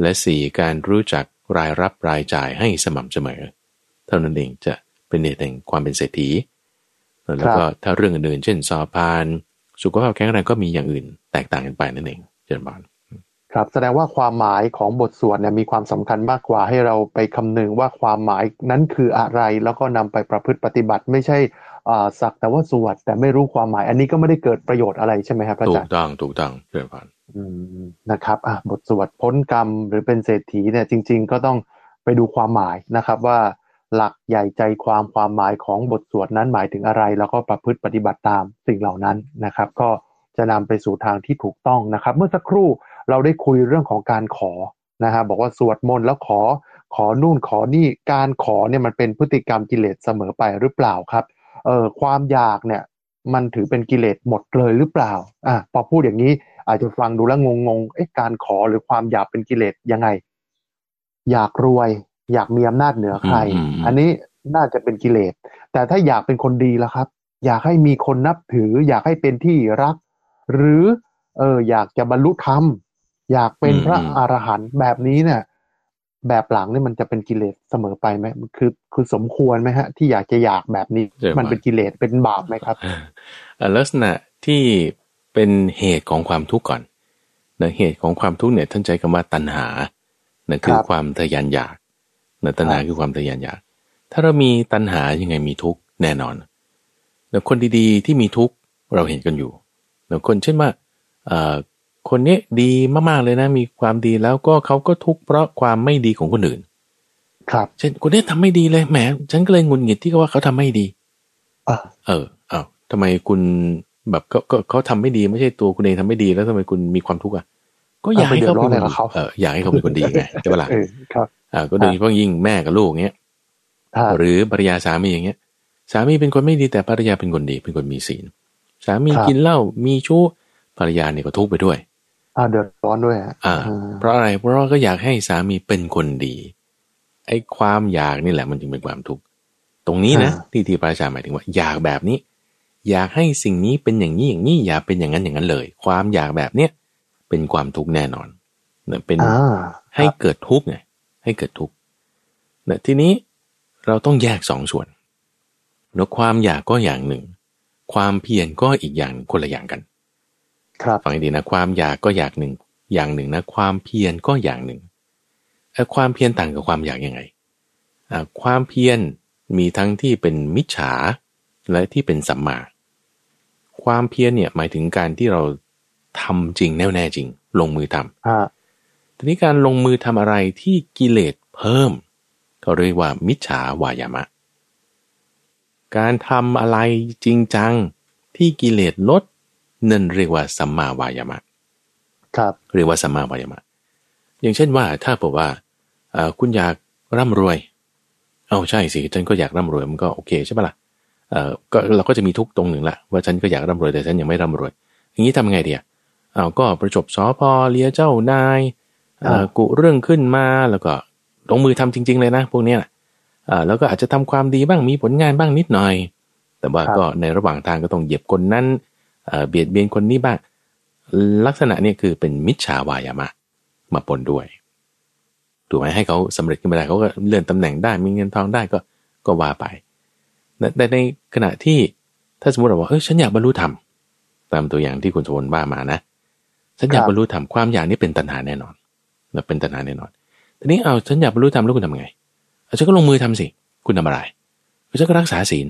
Speaker 2: และสี่การรู้จักรายรับรายจ่ายให้สม่ำเสมอ เท่านั้นเองจะเป็นเหตุแห่งความเป็นเศรษฐี แล้วก็ถ้าเรื่องอื่นๆเช่นสอบพาน สุขภาพแข็งแรงก็มีอย่างอื่น แตกต่างกันไปนั่นเองเจริญบาน
Speaker 1: ครับแสดงว่าความหมายของบทสวดเนี่ยมีความสำคัญมากกว่าให้เราไปคำนึงว่าความหมายนั้นคืออะไร แล้วก็นำไปประพฤติปฏิบัติไม่ใช่อ่า สักแต่ว่าสวดแต่ไม่รู้ความหมาย อันนี้ก็ไม่ได้เกิดประโยชน์อะไรใช่ไหมครับพระ
Speaker 2: ถู
Speaker 1: อาจากรย์
Speaker 2: ต้องถูกต้องเจริญบาน
Speaker 1: อืมนะครับอะบทสวดพ้นกรรมหรือเป็นเศรษฐีเนี่ยจริง ๆ ก็ต้องไปดูความหมายนะครับว่าหลักใหญ่ใจความความหมายของบทสวดนั้นหมายถึงอะไร แล้วก็ประพฤติปฏิบัติตามสิ่งเหล่านั้นนะครับ ก็จะนำไปสู่ทางที่ถูกต้องนะครับ เมื่อสักครู่เราได้คุยเรื่องของการขอนะฮะบอกว่าสวดมนต์แล้วขอขอนู่นขอนี่การขอเนี่ยมันเป็นพฤติกรรมกิเลสเสมอไปหรือเปล่าครับ เอ่อความอยากเนี่ย มันถือเป็นกิเลสหมดเลยหรือเปล่าอะพอพูดอย่างนี้ อาจจะฟังดูแล้วงงๆเอ๊ะการขอหรือความอยากเป็นกิเลสยังไง อยากรวย อยากมีอำนาจเหนือใคร
Speaker 2: อืมอืม
Speaker 1: อันนี้น่าจะเป็นกิเลส แต่ถ้าอยากเป็นคนดีแล้วครับ อยากให้มีคนนับถือ อยากให้เป็นที่รัก หรือ เอออยากจะบรรลุธรรมอยากเป็นพระอรหันต์แบบนี้เนี่ย แบบหลังนี่มันจะเป็นกิเลสเสมอไปไหมคือคือสมควรไหมฮะ ที่อยากจะอยากแบบนี้
Speaker 2: เดี๋ยว
Speaker 1: มันเป็นกิเลสเป็นบาปไหมครับ
Speaker 2: อ่าลักษณะที่เป็นเหตุของความทุกข์ก่อนนะเหตุของความทุกข์เนี่ยท่านใช้คำว่าตัณหานะคือ
Speaker 1: ครับ
Speaker 2: ความทะยานอยากนะตัณหา
Speaker 1: ครับ
Speaker 2: คือความทะยานอยาก ถ้าเรามีตัณหายังไงมีทุกข์แน่นอนแล้วคนดีๆที่มีทุกข์เราเห็นกันอยู่แล้วคนเช่นว่าเอ่อ คนนี้ดีมากๆเลยนะ มีความดีแล้วก็เขาก็ทุกข์เพราะความไม่ดีของคนอื่น
Speaker 1: ครับ
Speaker 2: เช่นคนนี้ทำไม่ดีเลยแหมฉันก็เลยหงุนหงิดที่เขาว่าเขาทำไม่ดี
Speaker 1: อะ
Speaker 2: เอออ้าวทำไมคุณแบบก็ก็เขาทำไม่ดีไม่ใช่ตัวคุณเองทำไม่ดีแล้วทำไมคุณมีความทุกข์อะก็อยากให้เขาเป็น
Speaker 1: เอาไปเดือดร้อนอะไรกับเขา
Speaker 2: เอออยากให้เขาเป็นคนดีไงใช่ปะล่ะ
Speaker 1: เออครับ
Speaker 2: อ่าก็โดยเฉพาะยิ่งแม่กับลูกเงี้ย
Speaker 1: อ่า
Speaker 2: หรือภรรยาสามีอย่างเงี้ย สามีเป็นคนไม่ดีแต่ภรรยาเป็นคนดี เป็นคนมีศีล สามีกินเหล้ามีชู้ภรรยาเนี่ยก็ทุกข์ไปด้วย
Speaker 1: อ่าเดือดร้อนด้วยฮะ
Speaker 2: อ่า เพราะอะไรเพราะว่าก็อยากให้สามีเป็นคนดี ไอ้ความอยากนี่แหละมันจึงเป็นความทุกข์ตรงนี้นะที่ที่พระอาจารย์หมายถึงว่า อยากแบบนี้ อยากให้สิ่งนี้เป็นอย่างนี้อย่างนี้อย่าเป็นอย่างนั้นอย่างนั้นเลย ความอยากแบบเนี้ยเป็นความทุกข์แน่นอนเนี่ยเป็น
Speaker 1: อ่า
Speaker 2: ให้เกิดทุกข์ไงให้เกิดทุกข์เนี่ยทีนี้เราต้องแยกสองส่วนแล้วความอยากก็อย่างหนึ่ง ความเพียรก็อีกอย่างคนละอย่างกัน
Speaker 1: ครับ
Speaker 2: ฟังให้ดีนะความอยากก็อย่างหนึ่ง อย่างหนึ่งนะความเพียรก็อย่างหนึ่งเอ่อความเพียรต่างกับความอยากยังไงอ่าความเพียรมีทั้งที่เป็นมิจฉาและที่เป็นสัมมา ความเพียรเนี่ยหมายถึงการที่เราทำจริงแน่วแน่จริง ลงมือทำ
Speaker 1: อ่า
Speaker 2: ทีนี้การลงมือทำอะไรที่กิเลสเพิ่มเขาเรียกว่ามิจฉาวายามะ การทำอะไรจริงจังที่กิเลสลด นั่นเรียกว่าสัมมาวายามะ
Speaker 1: ครับ
Speaker 2: เรียกว่าสัมมาวายามะ อย่างเช่นว่าถ้าบอกว่าเอ่อคุณอยากร่ำรวย เอาใช่สิฉันก็อยากร่ำรวยมันก็โอเคใช่ปะล่ะเอ่อก็เราก็จะมีทุกข์ตรงหนึ่งละว่าฉันก็อยากร่ำรวยแต่ฉันยังไม่ร่ำรวย อย่างนี้ทำไงดีอะเอาก็ประจบสอพอเลียเจ้านายเอ่อกุเรื่องขึ้นมาแล้วก็ลงมือทำจริง ๆ เลยนะ พวกเนี้ยอ่าแล้วก็อาจจะทำความดีบ้างมีผลงานบ้างนิดหน่อย แต่ว่าก็ในระหว่างทางก็ต้องเหยียบคนนั้น เอ่อเบียดเบียนคนนี้บ้างลักษณะเนี่ยคือเป็นมิจฉาวายามะมาปนด้วยถูกไหมให้เขาสำเร็จขึ้นมาได้เขาก็เลื่อนตำแหน่งได้มีเงินทองได้ก็ก็ว่าไปแต่แต่ในขณะที่ถ้าสมมติเราว่าเออฉันอยากบรรลุธรรมตามตัวอย่างที่คุณสมบัติว่ามานะฉันอยากบรรลุธรรมความอยากนี่เป็นตัณหาแน่นอนนะเป็นตัณหาแน่นอน ทีนี้เอาฉันอยากบรรลุธรรมแล้วคุณทำไงเอาฉันก็ลงมือทำสิ คุณทำอะไรฉันก็รักษาศีล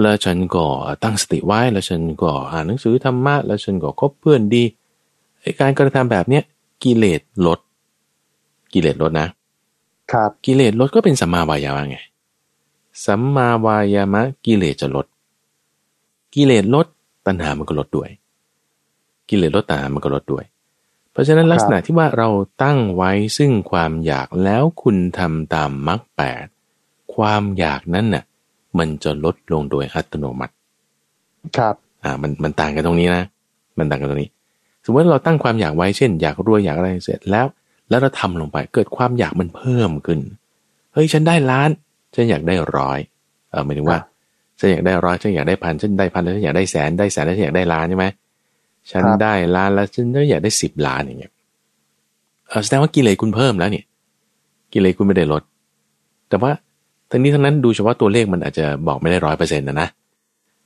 Speaker 2: แล้วฉันก็ตั้งสติไว้แล้วฉันก็อ่านหนังสือธรรมะแล้วฉันก็คบเพื่อนดีไอ้การกระทำแบบเนี้ยกิเลสลด กิเลสลดนะ
Speaker 1: ครับ
Speaker 2: กิเลสลดก็เป็นสัมมาวายามะไงสัมมาวายามะกิเลสจะลด กิเลสลดตัณหามันก็ลดด้วย กิเลสลดตัณหามันก็ลดด้วย เพราะฉะนั้นลักษณะที่ว่าเราตั้งไว้ซึ่งความอยากแล้วคุณทำตามมรรคแปดความอยากนั้นน่ะ มันจะลดลงโดยอัตโนมัติ
Speaker 1: ครับ
Speaker 2: อ่ามันมันต่างกันตรงนี้นะ มันต่างกันตรงนี้ สมมติเราตั้งความอยากไว้เช่น อยากรวยอยากอะไรเสร็จแล้ว แล้วเราทำลงไปเกิดความอยากมันเพิ่มขึ้นเฮ้ยฉันได้ล้านฉันอยากได้ร้อยเออหมายถึงว่าฉันอยากได้ร้อยฉันอยากได้พันฉันได้พันแล้วฉันอยากได้แสนได้แสนแล้วฉันอยากได้ล้านใช่ไหมฉันได้ล้านแล้วฉันก็อยากได้สิบล้านอย่างเงี้ยเออแสดงว่ากิเลสคุณเพิ่มแล้วเนี่ย กิเลสคุณไม่ได้ลด แต่ว่า ทั้งนี้ทั้งนั้นดูเฉพาะตัวเลขมันอาจจะบอกไม่ได้ร้อยเปอร์เซ็นต์นะนะ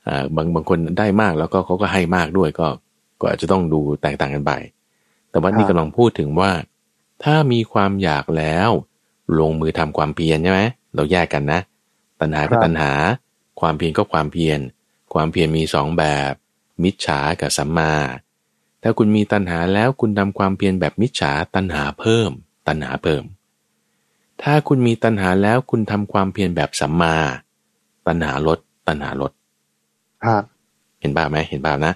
Speaker 2: อ่าบางบางคนได้มากแล้วก็เขาก็ให้มากด้วยก็ก็อาจจะต้องดูแตกต่างกันไป แต่ว่านี่กำลังพูดถึงว่า ถ้ามีความอยากแล้ว ลงมือทำความเพียรใช่ไหมเราแยกกันนะ ตัณหาก็ตัณหา ความเพียรก็ความเพียร ความเพียรมีสองแบบ มิจฉากับสัมมา ถ้าคุณมีตัณหาแล้วคุณทำความเพียรแบบมิจฉาตัณหาเพิ่ม ตัณหาเพิ่ม ถ้าคุณมีตัณหาแล้วคุณทำความเพียรแบบสัมมา ตัณหาลด ตัณหาลด
Speaker 1: ครับ
Speaker 2: เห็นบ้าไหมเห็นบ้านะ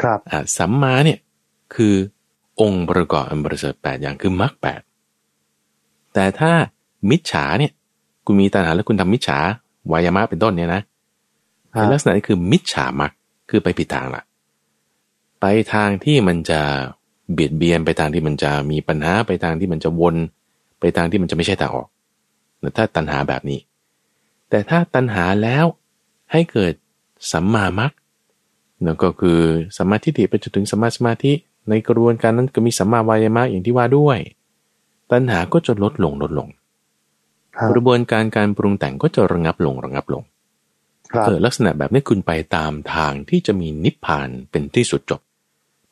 Speaker 1: ครับ
Speaker 2: อ่าสัมมาเนี่ยคือองค์ประกอบอันประเสริฐแปดอย่างคือมรรคแปดแต่ถ้ามิจฉาเนี่ย คุณมีตัณหาแล้วคุณทำมิจฉาวายามะเป็นต้นเนี่ยนะในลักษณะนี้คือมิจฉามรรคคือไปผิดทางละไปทางที่มันจะเบียดเบียนไปทางที่มันจะมีปัญหาไปทางที่มันจะวน ไปทางที่มันจะไม่ใช่ทางออกถ้าตัณหาแบบนี้ แต่ถ้าตัณหาแล้วให้เกิดสัมมามรรคนั่นก็คือสมมาธิฏฐิไปจนถึงสมมาสมาธิ ในกระบวนการนั้นก็มีสัมมาวายามะอย่างที่ว่าด้วย ตัณหาก็จะลดลงลดลง
Speaker 1: ครับ
Speaker 2: กระบวนการการปรุงแต่งก็จะระงับลงระงับลง
Speaker 1: ครับ
Speaker 2: เออลักษณะแบบนี้คุณไปตามทางที่จะมีนิพพานเป็นที่สุดจบ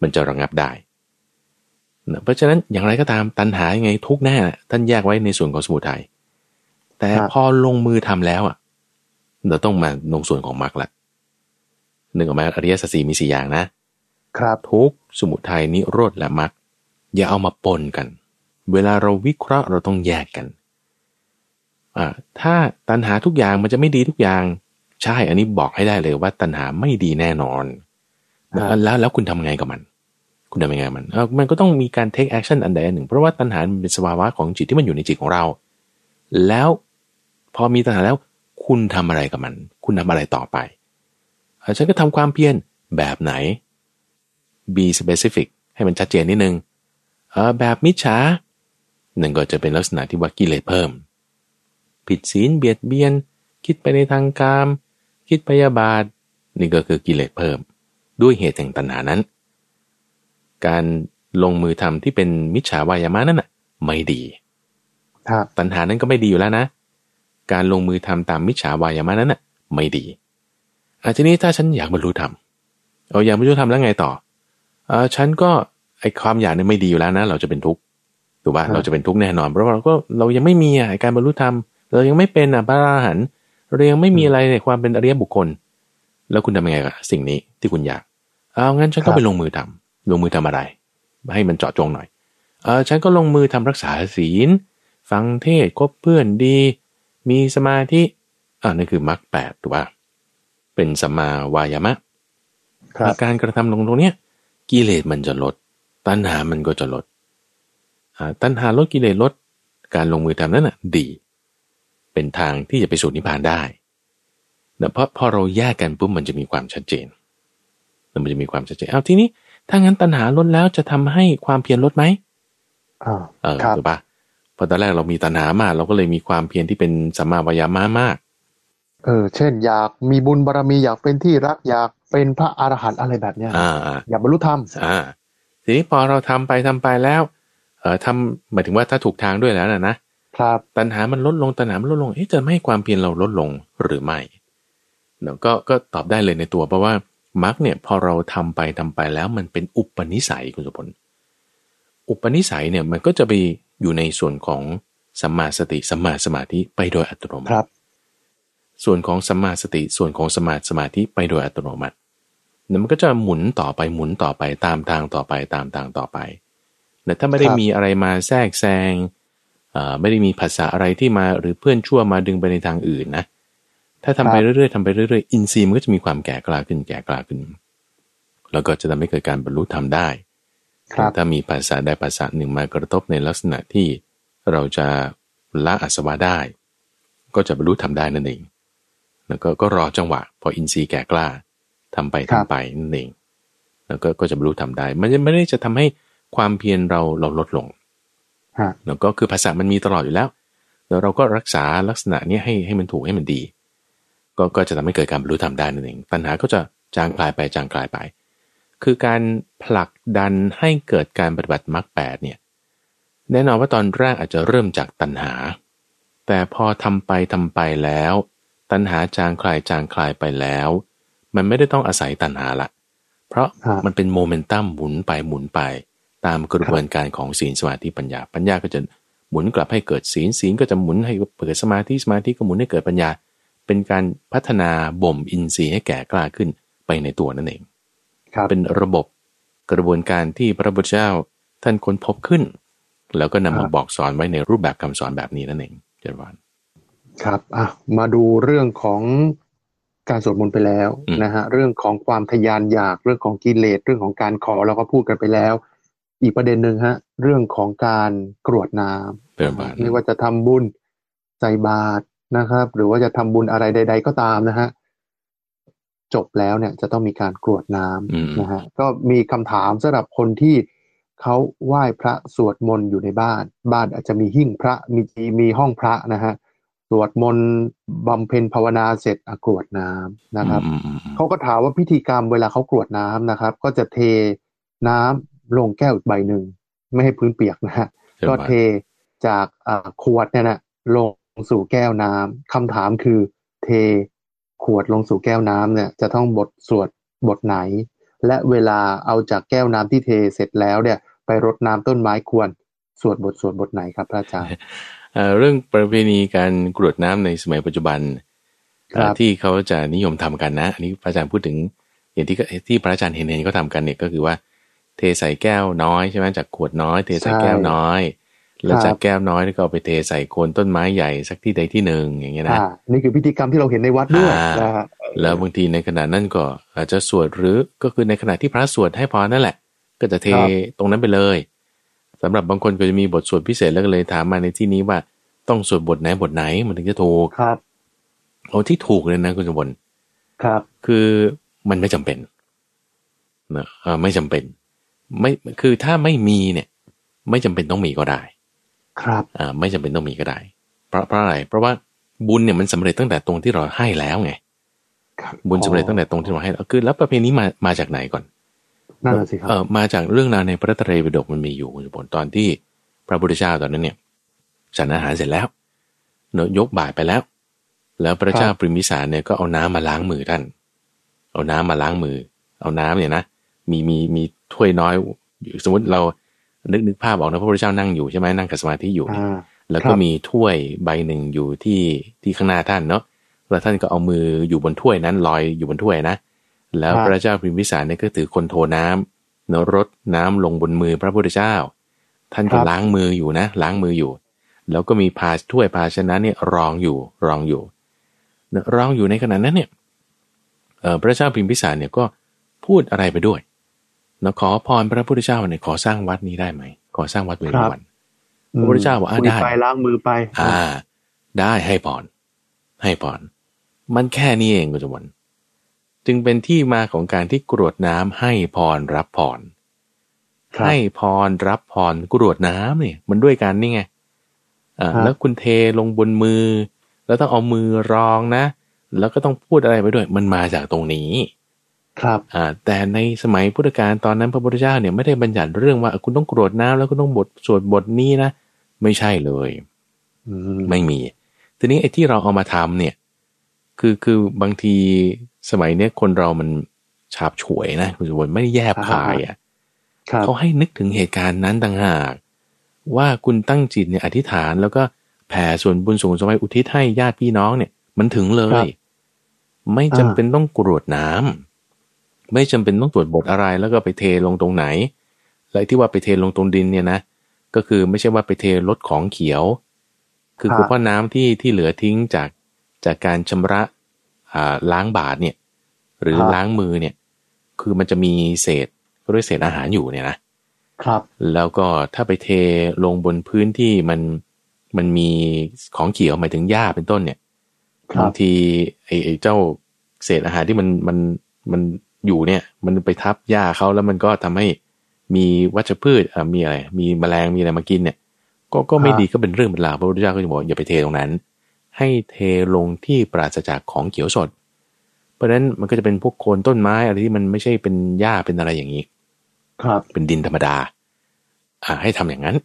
Speaker 2: มันจะระงับได้นะ เพราะฉะนั้นอย่างไรก็ตามตัณหายังไงทุกข์แน่ท่านแยกไว้ในส่วนของสมุทัยแต่พอลงมือทำแล้วอะเราต้องมาลงส่วนของมรรคละหนึ่งออกมาอริยสัจสี่มีสี่อย่างนะ
Speaker 1: ครับ
Speaker 2: ทุกข์สมุทัยนิโรธและมรรคอย่าเอามาปนกัน เวลาเราวิเคราะห์เราต้องแยกกันอ่าถ้าตัณหาทุกอย่างมันจะไม่ดีทุกอย่างใช่ อันนี้บอกให้ได้เลยว่าตัณหาไม่ดีแน่นอน
Speaker 1: ครับ
Speaker 2: แล้วแล้วคุณทำไงกับมัน คุณทำยังไงมันมันก็ต้องมีการ take action อันใดอันหนึ่ง เพราะว่าตัณหามันเป็นสภาวะของจิตที่มันอยู่ในจิตของเรา แล้วพอมีตัณหาแล้ว คุณทำอะไรกับมัน คุณทำอะไรต่อไปฉันก็ทำความเพียรแบบไหน be specific ให้มันชัดเจนนิดนึงแบบมิจฉาหนึ่งก็จะเป็นลักษณะที่ว่ากิเลสเพิ่ม ผิดศีลเบียดเบียน คิดไปในทางกาม คิดพยาบาท นี่ก็คือกิเลสเพิ่ม ด้วยเหตุแห่งตัณหานั้น การลงมือทำที่เป็นมิจฉาวายามะนั่นน่ะ ไม่ดี
Speaker 1: ครับ
Speaker 2: ตัณหานั้นก็ไม่ดีอยู่แล้วนะ การลงมือทำตามมิจฉาวายามะนั้นน่ะ ไม่ดีอาทีนี้ถ้าฉันอยากบรรลุธรรมเอาอยากบรรลุธรรมแล้วไงต่อเออฉันก็ไอความอยากเนี่ยไม่ดีอยู่แล้วนะ เราจะเป็นทุกข์ถูกป่ะเราจะเป็นทุกข์แน่นอน เพราะว่าเราก็เรายังไม่มีอะไอ้การบรรลุธรรมเรายังไม่เป็นอะพระอรหันต์เรายังไม่มีอะไรในความเป็นอริยบุคคล แล้วคุณทำยังไงกับสิ่งนี้ที่คุณอยากเอางั้นฉันก็ไปลงมือทำ ลงมือทำอะไร ให้มันเจาะจงหน่อยเออฉันก็ลงมือทำรักษาศีล ฟังเทศน์คบเพื่อนดี มีสมาธิอ่านั่นคือมรรคแปดถูกป่ะเป็นสัมมาวายามะ
Speaker 1: ครับ
Speaker 2: การกระทำลงตรงเนี้ยกิเลสมันจะลด ตัณหามันก็จะลดอ่าตัณหาลดกิเลสลด การลงมือทำนั้นน่ะดี เป็นทางที่จะไปสู่นิพพานได้แต่เพราะพอเราแยกกันปุ๊บมันจะมีความชัดเจนแล้วมันจะมีความชัดเจนเอาทีนี้ ถ้างั้นตัณหาลดแล้วจะทำให้ความเพียรลดไหม
Speaker 1: อ่า
Speaker 2: เออ
Speaker 1: ครับ
Speaker 2: ถูกปะพอตอนแรกเรามีตัณหามาก เราก็เลยมีความเพียรที่เป็นสัมมาวายามะมาก
Speaker 1: เออเช่น อยากมีบุญบารมีอยากเป็นที่รักอยากเป็นพระอรหันต์อะไรแบบเนี้ย
Speaker 2: อ่าอ่า
Speaker 1: อยากบรรลุธรรม
Speaker 2: อ่าทีนี้พอเราทำไปทำไปแล้ว เอ่อทำหมายถึงว่าถ้าถูกทางด้วยแล้วนะนะ
Speaker 1: ครับ
Speaker 2: ตัณหามันลดลงตัณหามันลดลงเอ๊ะจะไม่ให้ความเพียรเราลดลงหรือไม่เนาะก็ก็ตอบได้เลยในตัวเพราะว่า มรรคเนี่ยพอเราทำไปทำไปแล้วมันเป็นอุปนิสัยคุณสุพลอุปนิสัยเนี่ยมันก็จะไปอยู่ในส่วนของสัมมาสติสัมมาสมาธิไปโดยอัตโนมั
Speaker 1: ค
Speaker 2: ติ
Speaker 1: รับ
Speaker 2: ส่วนของสัมมาสติส่วนของสมาสมาธิไปโดยอัตโนมัติแล้วมันก็จะหมุนต่อไปหมุนต่อไปตามทางต่อไปตามทางต่อไปแต่ถ้าไม่ได้
Speaker 1: ครับ
Speaker 2: มีอะไรมาแทรกแซงเอ่อไม่ได้มีภาษาอะไรที่มาหรือเพื่อนชั่วมาดึงไปในทางอื่นนะ ถ้าทำไปเรื่อยๆทำไปเรื่อยๆ อินทรีย์มันก็จะมีความแก่กล้าขึ้นแก่กล้าขึ้น แล้วก็จะทำให้เกิดการบรรลุธรรมได้
Speaker 1: ครับ
Speaker 2: ถ้ามีภาษาใดภาษาหนึ่งมากระทบในลักษณะที่เราจะละอาสวะได้ ก็จะบรรลุธรรมได้นั่นเอง แล้วก็ก็รอจังหวะ พออินทรีย์แก่กล้าทำไป
Speaker 1: ครับ
Speaker 2: ทำไปนั่นเอง แล้วก็ก็จะบรรลุธรรมได้ มันไม่ได้จะทำให้ความเพียรเราเราลดลง
Speaker 1: ฮะ
Speaker 2: แล้วก็คือภาษามันมีตลอดอยู่แล้ว แล้วเราก็รักษาลักษณะเนี้ยให้ให้มันถูกให้มันดี ก็ก็จะทำให้เกิดการบรรลุธรรมได้นั่นเองตัณหาก็จะจางคลายไปจางคลายไป คือการผลักดันให้เกิดการปฏิบัติมรรคแปดเนี่ยแน่นอนว่าตอนแรกอาจจะเริ่มจากตัณหา แต่พอทำไปทำไปแล้ว ตัณหาจางคลายจางคลายไปแล้ว มันไม่ได้ต้องอาศัยตัณหาละ เพราะ
Speaker 1: ฮะ
Speaker 2: มันเป็นโมเมนตัมหมุนไปหมุนไป ตามกระบวนการของศีลสมาธิปัญญา ปัญญาก็จะหมุนกลับให้เกิดศีลศีลก็จะหมุนให้เกิดสมาธิสมาธิก็หมุนให้เกิดปัญญา เป็นการพัฒนาบ่มอินทรีย์ให้แก่กล้าขึ้นไปในตัวนั่นเอง
Speaker 1: ครับ
Speaker 2: เป็นระบบกระบวนการที่พระพุทธเจ้าท่านค้นพบขึ้น แล้วก็นำ
Speaker 1: ครั
Speaker 2: มา
Speaker 1: บ
Speaker 2: บอกสอนไว้ในรูปแบบคำสอนแบบนี้นั่นเองเจริญพร
Speaker 1: ครับอะมาดูเรื่องของการสวดมนต์ไปแล้ว
Speaker 2: อืม
Speaker 1: นะฮะเรื่องของความทะยานอยากเรื่องของกิเลสเรื่องของการขอเราก็พูดกันไปแล้ว อีกประเด็นหนึ่งฮะ เรื่องของการกรวดน้ำ
Speaker 2: เจริญพร
Speaker 1: ไม่ว่าจะทำบุญใส่บาตร นะครับ หรือว่าจะทำบุญอะไรใด ๆ ก็ตามนะฮะจบแล้วเนี่ยจะต้องมีการกรวดน้
Speaker 2: อืมำ
Speaker 1: นะฮะก็มีคำถามสำหรับคนที่เขาไหว้พระสวดมนต์อยู่ในบ้าน บ้านอาจจะมีหิ้งพระมีมีห้องพระนะฮะสวดมนต์บำเพ็ญภาวนาเสร็จอะกรวดน้ำนะครับ
Speaker 2: อืมอืมอืม
Speaker 1: เขาก็ถามว่าพิธีกรรมเวลาเขากรวดน้ำนะครับ ก็จะเทน้ำลงแก้วอีกใบหนึ่งไม่ให้พื้นเปียกนะฮะ
Speaker 2: เจริญ
Speaker 1: ก็
Speaker 2: พร
Speaker 1: เทจากอ่าขวดเนี่ยนะลง สู่แก้วน้ำคำถามคือ เทขวดลงสู่แก้วน้ำเนี่ย จะต้องบทสวดบทไหน และเวลาเอาจากแก้วน้ำที่เทเสร็จแล้วเนี่ย ไปรดน้ำต้นไม้ควรสวดบทสวดบทไหนครับพระอาจารย์
Speaker 2: เอ่อเรื่องประเพณีการกรวดน้ำในสมัยปัจจุบัน
Speaker 1: ครับ
Speaker 2: เอ่อที่เขาจะนิยมทำกันนะ อันนี้พระอาจารย์พูดถึง อย่างที่ก็ที่พระอาจารย์เห็นเห็นก็ทำกันเนี่ยก็คือว่า เทใส่แก้วน้อยใช่ไหมจากขวดน้อย เทใส่แก้วน้อย แล้วจากแก้วน้อยก็เอาไปเทใส่โคนต้นไม้ใหญ่สักที่ใดที่หนึ่งอย่างเงี้ยนะ
Speaker 1: อ่านี่คือพิธีกรรมที่เราเห็นในวัดด้วย
Speaker 2: อ่าน
Speaker 1: นะฮะ
Speaker 2: แล้วบางทีในขณะนั้นก็อาจจะสวดหรือก็คือในขณะที่พระสวดให้พรนั่นแหละ ก็จะเท
Speaker 1: ครับ
Speaker 2: ตรงนั้นไปเลยสำหรับบางคนก็จะมีบทสวดพิเศษแล้วก็เลยถามมาในที่นี้ว่าต้องสวดบทไหนบทไหนมันถึงจะถูก
Speaker 1: ครับ
Speaker 2: เอาที่ถูกเลยนะคุณสมบัติ
Speaker 1: ครับ
Speaker 2: คือมันไม่จำเป็นนะเออไม่จำเป็น ไม่คือถ้าไม่มีเนี่ย ไม่จำเป็นต้องมีก็ได้
Speaker 1: ครับ
Speaker 2: อ่าไม่จำเป็นต้องมีก็ได้ เพราะเพราะอะไร เพราะว่าบุญเนี่ยมันสำเร็จตั้งแต่ตรงที่เราให้แล้วไง
Speaker 1: ครับ
Speaker 2: บุญสำเร็จตั้งแต่ตรงที่เราให้แล้วคือแล้วประเพณีมามาจากไหนก่อน
Speaker 1: นั่นแหละสิครับ
Speaker 2: เออมาจากเรื่องราวในพระไตรปิฎกมันมีอยู่คุณผลตอนที่พระพุทธเจ้าตอนนั้นเนี่ยฉันอาหารเสร็จแล้วเนอะยกบ่ายไปแล้ว แล้วพระเจ้า
Speaker 1: ครับ
Speaker 2: ปริมิสารเนี่ยก็เอาน้ำมาล้างมือท่าน เอาน้ำมาล้างมือ เอาน้ำเนี่ยนะมีมีมีถ้วยน้อยอยู่สมมติเรา นึกนึกภาพออกนะพระพุทธเจ้านั่งอยู่ใช่ไหมนั่งกับสมาธิอยู่เนี่ย
Speaker 1: อ่า
Speaker 2: แล้ว
Speaker 1: ครั
Speaker 2: ก็
Speaker 1: บ
Speaker 2: มีถ้วยใบหนึ่งอยู่ที่ที่ข้างหน้าท่านเนาะแล้วท่านก็เอามืออยู่บนถ้วยนั้นลอยอยู่บนถ้วยนะ แล้ว
Speaker 1: ครับ
Speaker 2: พระเจ้าพิมพิสารเนี่ยก็ถือคนโทน้ำเนอะรดน้ำลงบนมือพระพุทธเจ้า ท่านก็ล้างมืออยู่นะ ล้างมืออยู่ แล้วก็มีพาถ้วยภาชนะเนี่ยรองอยู่รองอยู่เนอะรองอยู่ในขณะนั้นเนี่ยเออพระเจ้าพิมพิสารเนี่ยก็พูดอะไรไปด้วย เนอะขอพรพระพุทธเจ้าเนี่ยขอสร้างวัดนี้ได้ไหมขอสร้างวัดเว
Speaker 1: ครั
Speaker 2: รุ
Speaker 1: บ
Speaker 2: วันพระพุทธเจ้าบอกอะ
Speaker 1: คุย
Speaker 2: ได้
Speaker 1: ไปล้างมือไป
Speaker 2: อ่า ได้ให้พรให้พรมันแค่นี้เองคุณจวันจึงเป็นที่มาของการที่กรวดน้ำให้พรรับพร
Speaker 1: ครับ
Speaker 2: ให้พรรับพรกรวดน้ำเนี่ย มันด้วยกันนี่ไงอ่า
Speaker 1: ครับ
Speaker 2: แล้วคุณเทลงบนมือ แล้วต้องเอามือรองนะ แล้วก็ต้องพูดอะไรไปด้วย มันมาจากตรงนี้
Speaker 1: ครับ
Speaker 2: อ่าแต่ในสมัยพุทธกาลตอนนั้นพระพุทธเจ้าเนี่ยไม่ได้บัญญัติเรื่องว่าเออคุณต้องกรวดน้ำแล้วคุณต้องบทสวดบทนี้นะ ไม่ใช่เลย
Speaker 1: อืม
Speaker 2: ไม่มี ทีนี้ไอ้ที่เราเอามาทำเนี่ย คือคือบางทีสมัยเนี้ยคนเรามันฉาบฉวยนะคุณสมบัติไม่ได้แยบคายอะ
Speaker 1: ครับ
Speaker 2: เขาให้นึกถึงเหตุการณ์นั้นต่างหาก ว่าคุณตั้งจิตเนี่ยอธิษฐานแล้วก็แผ่ส่วนบุญส่งสมัยอุทิศให้ญาติพี่น้องเนี่ย มันถึงเลย ไม่จำเป็นต้องกรวดน้ำ ไม่จำเป็นต้องตรวจบทอะไรแล้วก็ไปเทลงตรงไหนและที่ว่าไปเทลงตรงดินเนี่ยนะ ก็คือไม่ใช่ว่าไปเทลดของเขียว คือ
Speaker 1: ครับ
Speaker 2: คือเพราะน้ำที่ที่เหลือทิ้งจากจากการชำระอ่าล้างบาทเนี่ย หรือ
Speaker 1: ครับ
Speaker 2: ล้างมือเนี่ย คือมันจะมีเศษก็เรียกเศษอาหารอยู่เนี่ยนะ
Speaker 1: ครับ
Speaker 2: แล้วก็ถ้าไปเทลงบนพื้นที่มันมันมีของเขียวหมายถึงหญ้าเป็นต้นเนี่ย
Speaker 1: ครับ
Speaker 2: บางทีไอ้ไอ้เจ้าเศษอาหารที่มันมันมัน อยู่เนี่ย มันไปทับหญ้าเขาแล้วมันก็ทำให้มีวัชพืชอ่ามีอะไร มีแมลงมีอะไรมากินเนี่ย ก็ก็ไม่ดีก็เป็นเรื่องเป็นราวพระพุทธเจ้าก็จะบอกอย่าไปเทตรงนั้น ให้เทลงที่ปราศจากของเขียวสด เพราะฉะนั้นมันก็จะเป็นพวกโคนต้นไม้อะไรที่มันไม่ใช่เป็นหญ้าเป็นอะไรอย่างนี้
Speaker 1: ครับ
Speaker 2: เป็นดินธรรมดา อ่าให้ทำอย่างนั้น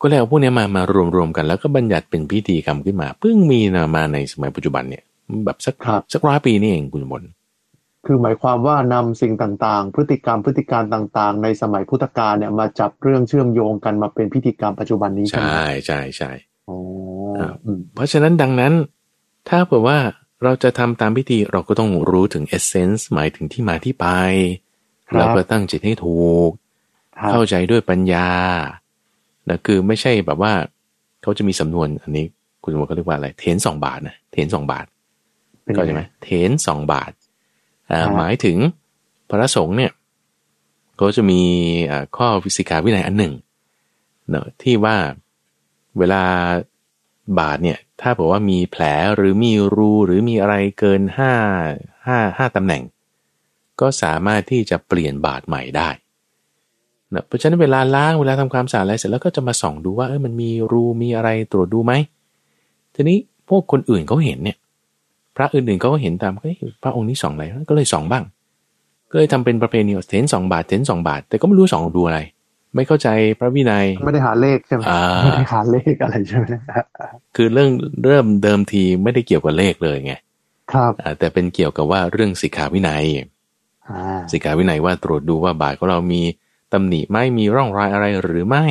Speaker 2: ก็เลยเอาพวกเนี้ยมามารวมๆกันแล้วก็บัญญัติเป็นพิธีกรรมขึ้นมา เพิ่งมีนะมาในสมัยปัจจุบันเนี่ย แบบสัก
Speaker 1: ครับ
Speaker 2: สักร้อยปีนี่เองคุณมน
Speaker 1: คือหมายความว่านำสิ่งต่าง ๆ พฤติกรรมพฤติการต่าง ๆ ในสมัยพุทธกาลเนี่ยมาจับเรื่องเชื่อมโยงกันมาเป็นพิธีกรรมปัจจุบันนี้ใช่ไหม
Speaker 2: ใช่ใช่ใช่
Speaker 1: อ๋อ
Speaker 2: ครับ
Speaker 1: อืม
Speaker 2: เพราะฉะนั้นดังนั้น ถ้าเผื่อว่าเราจะทำตามพิธีเราก็ต้องรู้ถึงเอเซนส์หมายถึงที่มาที่ไป
Speaker 1: ครับ
Speaker 2: แล้วก็ตั้งจิตให้ถูก
Speaker 1: ครับ
Speaker 2: เข้าใจด้วยปัญญานะคือไม่ใช่แบบว่าเขาจะมีสำนวนอันนี้ คุณสมมติเขาเรียกว่าอะไร เทนสองบาทนะเทนสองบาท
Speaker 1: เป็น
Speaker 2: เข้าใจ
Speaker 1: ยัง
Speaker 2: ไห
Speaker 1: ไง
Speaker 2: มเทนสองบาทอ่า
Speaker 1: ครับ
Speaker 2: หมายถึงพระสงฆ์เนี่ยเขาจะมีอ่าข้อวิสิกาวินัยอันหนึ่งเนอะที่ว่าเวลาบาทเนี่ยถ้าบอกว่ามีแผลหรือมีรูหรือมีอะไรเกินห้าห้าห้าตำแหน่ง ก็สามารถที่จะเปลี่ยนบาทใหม่ได้นะเพราะฉะนั้นเวลาล้างเวลาทำความสะอาดอะไรเสร็จแล้วก็จะมาส่องดูว่าเออมันมีรูมีอะไรตรวจดูไหมทีนี้พวกคนอื่นเขาเห็นเนี่ยพ ระอื่นๆเขาก็เห็นตามเฮ้ยพระองค์นี้ส่องอะไรก็เลยส่องบ้าง ก็เลยทำเป็นประเพณีว่าเทนสองบาทเทนสองบาท แต่ก็ไม่รู้ส่องดูอะไร ไม่เข้าใจพระวินัย
Speaker 1: ไม่ได้หาเลขใช่ไหม
Speaker 2: อ่า
Speaker 1: ไม่ได้หาเลขอะไรใช่ไหม
Speaker 2: คือเรื่องเริ่มเดิมทีไม่ได้เกี่ยวกับเลขเลยไง
Speaker 1: ครับ
Speaker 2: อ่าแต่เป็นเกี่ยวกับว่าเรื่องสิกขาวินัย
Speaker 1: อ่า
Speaker 2: สิกขาวินัยว่าตรวจดูว่าบาทของเรามีตำหนิไหม่มีร่องรอยอะไรหรือไม่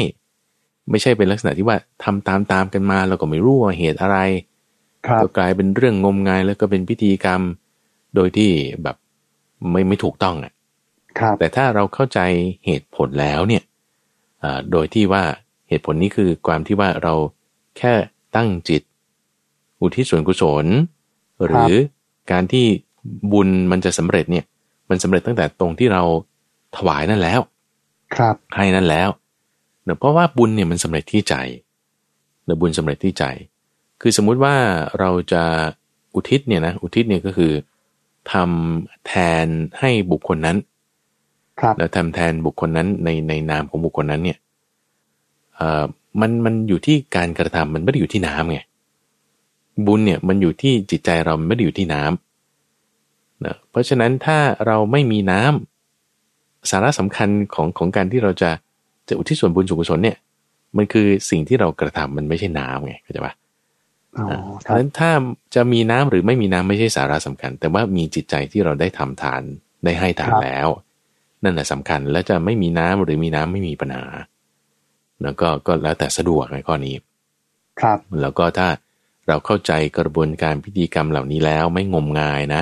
Speaker 2: ไม่ใช่เป็นลักษณะที่ว่าทำตามตามๆกันมาแล้วก็ไม่รู้ว่าเหตุอะไร
Speaker 1: ครับ
Speaker 2: ก็กลายเป็นเรื่องงมงายแล้วก็เป็นพิธีกรรมโดยที่แบบไม่ไม่ถูกต้องอะ
Speaker 1: ครับ
Speaker 2: แต่ถ้าเราเข้าใจเหตุผลแล้วเนี่ยอ่าโดยที่ว่าเหตุผลนี้คือความที่ว่าเราแค่ตั้งจิต อุทิศส่วนกุศล หรือการที่บุญมันจะสำเร็จเนี่ย มันสำเร็จตั้งแต่ตรงที่เราถวายนั่นแล้ว
Speaker 1: ครับ
Speaker 2: ให้นั่นแล้วเนอะเพราะว่าบุญเนี่ยมันสำเร็จที่ใจเนอะบุญสำเร็จที่ใจ คือสมมุติว่าเราจะอุทิศเนี่ยนะอุทิศเนี่ยก็คือทำแทนให้บุคคลนั้น
Speaker 1: ครับ
Speaker 2: แล้วทำแทนบุคคลนั้นในในนามของบุคคลนั้นเนี่ยเอ่อมันมันอยู่ที่การกระทำมันไม่ได้อยู่ที่น้ำไงบุญเนี่ยมันอยู่ที่จิตใจเรามันไม่ได้อยู่ที่น้ำนะเพราะฉะนั้นถ้าเราไม่มีน้ำสาระสำคัญของของการที่เราจะจะอุทิศส่วนบุญส่วนกุศลเนี่ย มันคือสิ่งที่เรากระทำมันไม่ใช่น้ำไงเข้าใจปะ
Speaker 1: อ๋อ
Speaker 2: อ่า
Speaker 1: ค
Speaker 2: เพ
Speaker 1: รับ
Speaker 2: ราะฉะนั้นถ้าจะมีน้ำหรือไม่มีน้ำไม่ใช่สาระสำคัญ แต่ว่ามีจิตใจที่เราได้ทำทานได้ให้ทานแล้ว นั่นแหละสำคัญและจะไม่มีน้ำหรือมีน้ำไม่มีปัญหาแล้วก็ก็แล้วแต่สะดวกในข้อนี้
Speaker 1: ครับ
Speaker 2: แล้วก็ถ้าเราเข้าใจกระบวนการพิธีกรรมเหล่านี้แล้วไม่งมงายนะ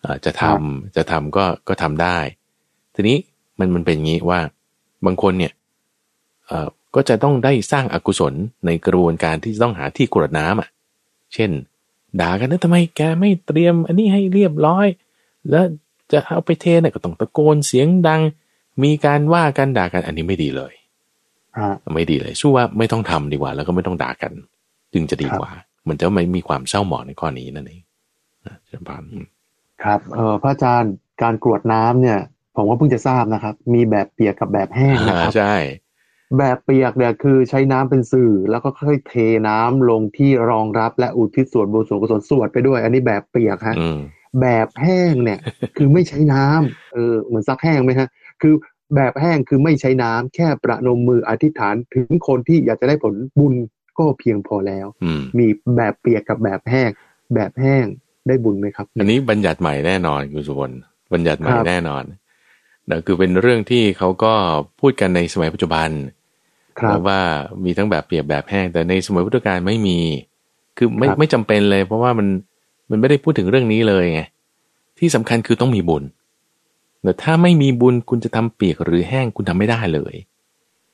Speaker 2: เอ่อจะทำจะทำก็ก็ทำได้ ทีนี้มันมันเป็นอย่างนี้ว่าบางคนเนี่ยเอ่อ ก็จะต้องได้สร้างอากุศลในกระบวนการที่จะต้องหาที่กรวดน้ำอะ เช่น ด่ากันนะทำไมแกไม่เตรียม อันนี้ให้เรียบร้อย แล้วจะเอาไปเทเนี่ยก็ต้องตะโกนเสียงดัง มีการว่ากันด่ากันอันนี้ไม่ดีเลย
Speaker 1: ฮะ
Speaker 2: ไม่ดีเลยสู้ว่าไม่ต้องทำดีกว่า แล้วก็ไม่ต้องด่ากัน จึงจะดีกว่า มันจะไม่มีความเศร้าหมองในข้อนี้นั่นเองนะเชิญพานอืม
Speaker 1: ครับเออพระอาจารย์การกรวดน้ำเนี่ย ผมว่าเพิ่งจะทราบนะครับ มีแบบเปียกกับแบบแห้งนะ
Speaker 2: อ่า
Speaker 1: ครับ
Speaker 2: ใช่
Speaker 1: แบบเปียกเนี่ยคือใช้น้ำเป็นสื่อ แล้วก็ค่อยเทน้ำลงที่รองรับและอุทิศส่วนบุญส่วนกุศลสวดไปด้วย อันนี้แบบเปียกฮะ
Speaker 2: อืม
Speaker 1: แบบแห้งเนี่ย คือไม่ใช้น้ำเออเหมือนซักแห้งไหมฮะ คือแบบแห้งคือไม่ใช้น้ำแค่ประนมมืออธิษฐานถึงคนที่อยากจะได้ผลบุญก็เพียงพอแล้ว
Speaker 2: อืม
Speaker 1: มีแบบเปียกกับแบบแห้ง แบบแห้งได้บุญไหมครับ
Speaker 2: อันนี้บัญญัติใหม่แน่นอนคุณสุวรรณบัญญัติใหม่
Speaker 1: ครับ
Speaker 2: แน่นอนนะคือเป็นเรื่องที่เขาก็พูดกันในสมัยปัจจุบัน
Speaker 1: ครับ
Speaker 2: แล้วว่ามีทั้งแบบเปียกแบบแห้ง แต่ในสมัยพุทธกาลไม่มี คือไม่
Speaker 1: ครับ
Speaker 2: ไม่จำเป็นเลย เพราะว่ามันมันไม่ได้พูดถึงเรื่องนี้เลยไงที่สำคัญคือต้องมีบุญแต่ถ้าไม่มีบุญคุณจะทำเปียกหรือแห้งคุณทำไม่ได้เลย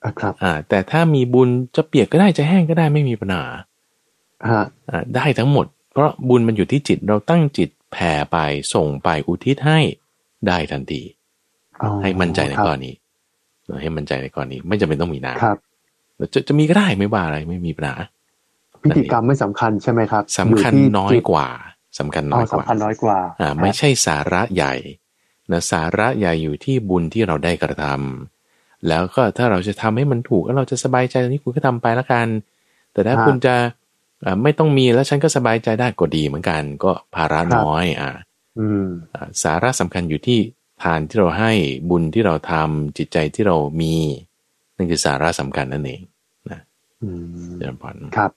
Speaker 1: อะครับ
Speaker 2: อ่า แต่ถ้ามีบุญจะเปียกก็ได้จะแห้งก็ได้ไม่มีปัญหา
Speaker 1: ฮะ
Speaker 2: อ่าได้ทั้งหมด เพราะบุญมันอยู่ที่จิตเราตั้งจิตแผ่ไปส่งไปอุทิศให้ได้ทันที
Speaker 1: อ๋อ
Speaker 2: ให้มั่นใจใน
Speaker 1: ครับ
Speaker 2: ข้อนี้ให้มั่นใจในข้อนี้ ไม่จำเป็นต้องมีน้
Speaker 1: ครับำ
Speaker 2: จะจะมีก็ได้ไม่ว่าอะไรไม่มีปัญหา
Speaker 1: พิธีกรรมไม่สำคัญใช่ไหมครับ
Speaker 2: สำคัญ
Speaker 1: ที่
Speaker 2: น้อย
Speaker 1: จิต
Speaker 2: กว่าสำคัญน้
Speaker 1: อ๋
Speaker 2: อ
Speaker 1: อย
Speaker 2: กว่า
Speaker 1: สำคัญน้อยกว่า
Speaker 2: อ่า ไม่ใช่สาระใหญ่นะสาระใหญ่อยู่ที่บุญที่เราได้กระทำแล้วก็ถ้าเราจะทำให้มันถูกแล้วเราจะสบายใจตรงนี้คุณก็ทำไปละกัน แต่ถ้า
Speaker 1: ฮะ
Speaker 2: คุณจะเอ่อไม่ต้องมีแล้วฉันก็สบายใจได้ก็ดีเหมือนกัน ก็ภาระน้อย อ่า
Speaker 1: อืม
Speaker 2: อ่าสาระสำคัญอยู่ที่ทานที่เราให้บุญที่เราทำจิตใจที่เรามี นั่นคือสาระสำคัญนั่นเองนะ
Speaker 1: อืม
Speaker 2: เจริญพร
Speaker 1: ครับ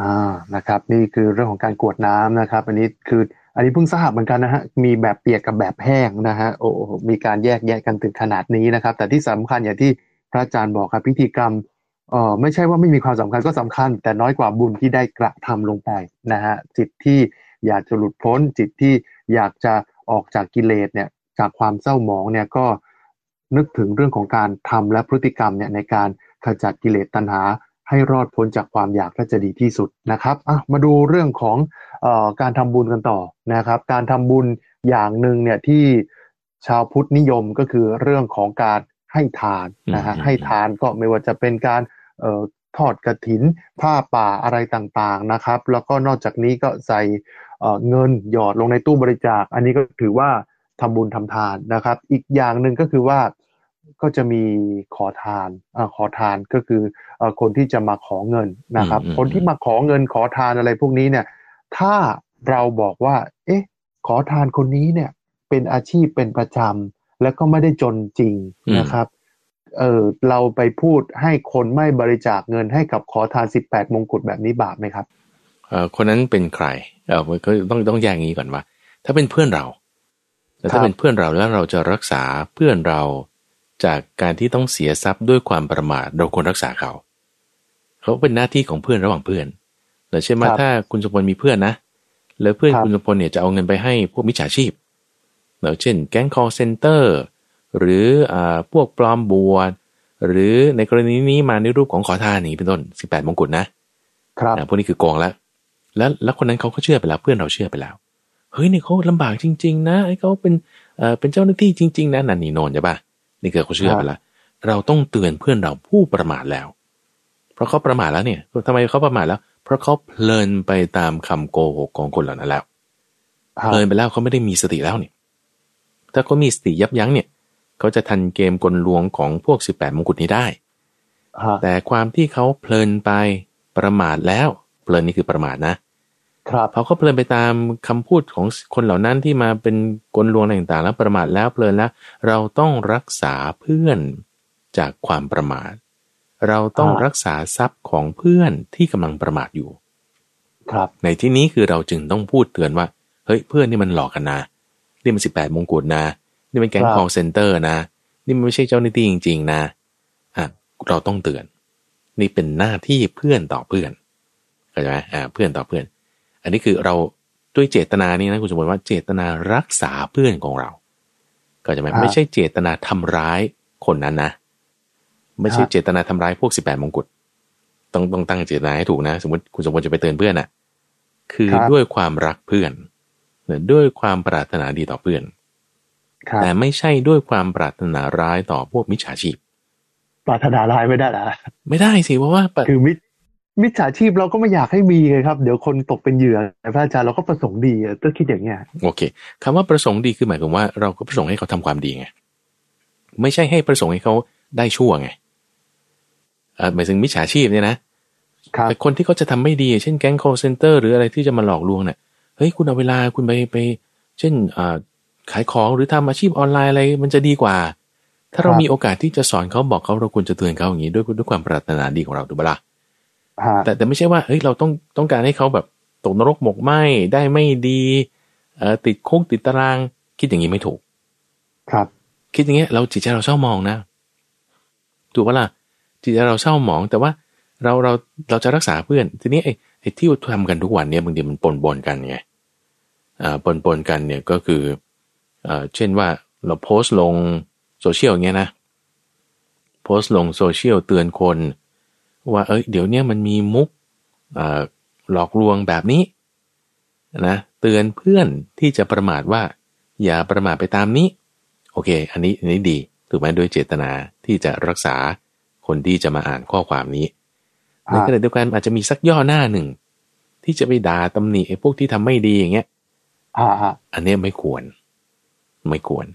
Speaker 1: อ่านะครับ นี่คือเรื่องของการกรวดน้ำนะครับ อันนี้คืออันนี้เพิ่งทราบเหมือนกันนะฮะ มีแบบเปียกกับแบบแห้งนะฮะ โอ้โหมีการแยกแยะกันถึงขนาดนี้นะครับ แต่ที่สำคัญอย่างที่พระอาจารย์บอกครับพิธีกรรม เอ่อ ไม่ใช่ว่าไม่มีความสำคัญก็สำคัญ แต่น้อยกว่าบุญที่ได้กระทำลงไปนะฮะ จิตที่อยากจะหลุดพ้น จิตที่อยากจะออกจากกิเลสเนี่ย จากความเศร้าหมองเนี่ยก็ นึกถึงเรื่องของการทำและพฤติกรรมเนี่ยในการขจัดกิเลสตัณหาให้รอดพ้นจากความอยากก็จะดีที่สุดนะครับอะมาดูเรื่องของเอ่อการทำบุญกันต่อนะครับ การทำบุญอย่างหนึ่งเนี่ยที่ชาวพุทธนิยมก็คือเรื่องของการให้ทานนะฮะ
Speaker 2: อืม
Speaker 1: ให้ทานก็ไม่ว่าจะเป็นการเอ่อทอดกระถินผ้าป่าอะไรต่างๆนะครับ แล้วก็นอกจากนี้ก็ใส่เอ่อเงินหยอดลงในตู้บริจาค อันนี้ก็ถือว่า ทำบุญทำทานนะครับ อีกอย่างหนึ่งก็คือว่าก็จะมีขอทานอาขอทานก็คือเอ่อคนที่จะมาขอเงินนะครับ
Speaker 2: อืมอืม
Speaker 1: คนที่มาขอเงินขอทานอะไรพวกนี้เนี่ย ถ้าเราบอกว่า เอ๊ะ ขอทานคนนี้เนี่ย เป็นอาชีพเป็นประจำแล้วก็ไม่ได้จนจริงนะครับ เออเราไปพูดให้คนไม่บริจาคเงินให้กับขอทานสิบแปดมงกุฎแบบนี้บาปไหมครับ
Speaker 2: เอ่อคนนั้นเป็นใคร เออก็ต้องต้องแยกอย่างนี้ก่อนว่า ถ้าเป็นเพื่อนเรา แต่
Speaker 1: ครั
Speaker 2: ถ้า
Speaker 1: บ
Speaker 2: เป็นเพื่อนเราแล้วเราจะรักษาเพื่อนเราจากการที่ต้องเสียทรัพย์ด้วยความประมาทเราควรรักษาเขา เขาเป็นหน้าที่ของเพื่อนระหว่างเพื่อนแล้วเช่นว่า
Speaker 1: ครับ
Speaker 2: ถ้าคุณสมพลมีเพื่อนนะ แล้วเพื่อน
Speaker 1: ครับ
Speaker 2: คุณสมพลเนี่ยจะเอาเงินไปให้พวกมิจฉาชีพแล้วเช่น แก๊ง call center หรืออ่าพวกปลอมบวชหรือในกรณีนี้มาในรูปของขอทานอย่างนี้เป็นต้น 18 มงกุฎนะ
Speaker 1: ครับ
Speaker 2: อ่าพวกนี้คือโกงแล้วแล้วแล้วคนนั้นเขาก็เชื่อไปแล้วเพื่อนเราเชื่อไปแล้ว เฮ้ยนี่เขาลำบากจริง ๆ นะไอ้เขาเป็นเอ่อเป็นเจ้าหน้าที่จริง ๆ นะนันนี่โนนใช่ปะนี่คือเขาเชื่อไปแล้วเราต้องเตือนเพื่อนเราผู้ประมาทแล้ว เพราะเขาประมาทแล้วเนี่ยทำไมเขาประมาทแล้ว เพราะเขาเพลินไปตามคำโกหกของคนเหล่านั้นแล้ว
Speaker 1: ครับ
Speaker 2: เพลินไปแล้วเขาไม่ได้มีสติแล้วเนี่ยถ้าเขามีสติยับยั้งเนี่ยเขาจะทันเกมกลลวงของพวก18มงกุฎนี้ได้
Speaker 1: ฮะ
Speaker 2: แต่ความที่เขาเพลินไปประมาทแล้ว เพลินนี่คือประมาทนะ
Speaker 1: ครับ
Speaker 2: เขาก็เพลินไปตามคำพูดของคนเหล่านั้นที่มาเป็นกลลวงอะไรต่างๆ แล้วประมาทแล้วเพลินแล้ว เราต้องรักษาเพื่อนจากความประมาท เราต้อง
Speaker 1: อ่ารั
Speaker 2: รักษาทรัพย์ของเพื่อนที่กำลังประมาทอยู่
Speaker 1: ครับ
Speaker 2: ในที่นี้คือเราจึงต้องพูดเตือนว่า เฮ้ยเพื่อนนี่มันหลอกกันนะนี่มันสิบแปดมงกุฎนะนี่มันแก๊ง
Speaker 1: ครับ
Speaker 2: call center นะ นี่มันไม่ใช่เจ้าหน้าที่จริง ๆ นะอะเราต้องเตือน นี่เป็นหน้าที่เพื่อนต่อเพื่อนเข้าใจไหมอ่าเพื่อนต่อเพื่อน อันนี้คือเราด้วยเจตนานี่นะคุณสมบัติว่าเจตนารักษาเพื่อนของเรา ก็จะไหม
Speaker 1: ครับ
Speaker 2: ไม่ใช่เจตนาทำร้ายคนนั้นนะ ไม่ใช่
Speaker 1: ครับ
Speaker 2: เจตนาทำร้ายพวกสิบแปดมงกุฎต้องต้องตั้งเจตนาให้ถูกนะ สมมติคุณสมบัติจะไปเตือนเพื่อนอะ คือ
Speaker 1: ครับ
Speaker 2: ด้วยความรักเพื่อนเนี่ยด้วยความปรารถนาดีต่อเพื่อน
Speaker 1: ครับ
Speaker 2: แต่ไม่ใช่ด้วยความปรารถนาร้ายต่อพวกมิจฉาชีพ
Speaker 1: ปรารถนาร้ายไม่ได้ละ
Speaker 2: ไม่ได้สิเพราะว่าปะ
Speaker 1: คือมิจ มิจฉาชีพเราก็ไม่อยากให้มีไงครับ เดี๋ยวคนตกเป็นเหยื่อแต่พระอาจารย์เราก็ประสงค์ดีอะต้องคิดอย่างเงี้ย
Speaker 2: โอเคคำว่าประสงค์ดีคือหมายความว่าเราก็ประสงค์ให้เขาทำความดีไงไม่ใช่ให้ประสงค์ให้เขาได้ชั่วไงเอ่อหมายถึงมิจฉาชีพเนี่ยนะครับแต่คนที่เขาจะทำไม่ดี เช่นแก๊ง call center หรืออะไรที่จะมาหลอกลวงเนี่ยเฮ้ยคุณเอาเวลาคุณไปไป เช่นอ่าขายของหรือทำอาชีพออนไลน์อะไรมันจะดีกว่า ถ้าเรา
Speaker 1: ครับ
Speaker 2: มีโอกาสที่จะสอนเขาบอกเขาเราควรจะเตือนเขาอย่างนี้ด้วยด้วยความปรารถนาดีของเราถูกปะล่ะ
Speaker 1: ฮะ
Speaker 2: แต่แต่ไม่ใช่ว่าเฮ้ยเราต้องต้องการให้เขาแบบตกนรกหมกไหมได้ไม่ดีเอ่อติดคุกติดตาราง คิดอย่างนี้ไม่ถูก
Speaker 1: ครับ
Speaker 2: คิดอย่างเงี้ย เราจิตใจเราเศร้ามองนะ ถูกปะล่ะจิตใจเราเศร้าหมอง แต่ว่าเราเราเราจะรักษาเพื่อน ทีนี้ไอ้ไอ้ที่ทำกันทุกวันเนี่ยบางทีมันปนปนๆกันไงอ่าปนปนๆกันเนี่ยก็คือเอ่อเช่นว่าเราโพสต์ลงโซเชียลอย่างเงี้ยนะโพสต์ลงโซเชียลเตือนคน ว่าเอ้ยเดี๋ยวเนี้ยมันมีมุกเอ่อหลอกลวงแบบนี้นะเตือนเพื่อนที่จะประมาทว่า อย่าประมาทไปตามนี้ โอเค อันนี้อันนี้ดีถูกไหมด้วยเจตนาที่จะรักษาคนที่จะมาอ่านข้อความนี้ใน
Speaker 1: ฮะ
Speaker 2: ขณะเดียวกันอาจจะมีสักย่อหน้าหนึ่ง ที่จะไปด่าตำหนิไอ้พวกที่ทำไม่ดีอย่างเงี้ย
Speaker 1: ฮะฮะ
Speaker 2: อันเนี้ยไม่ควร ไม่ควร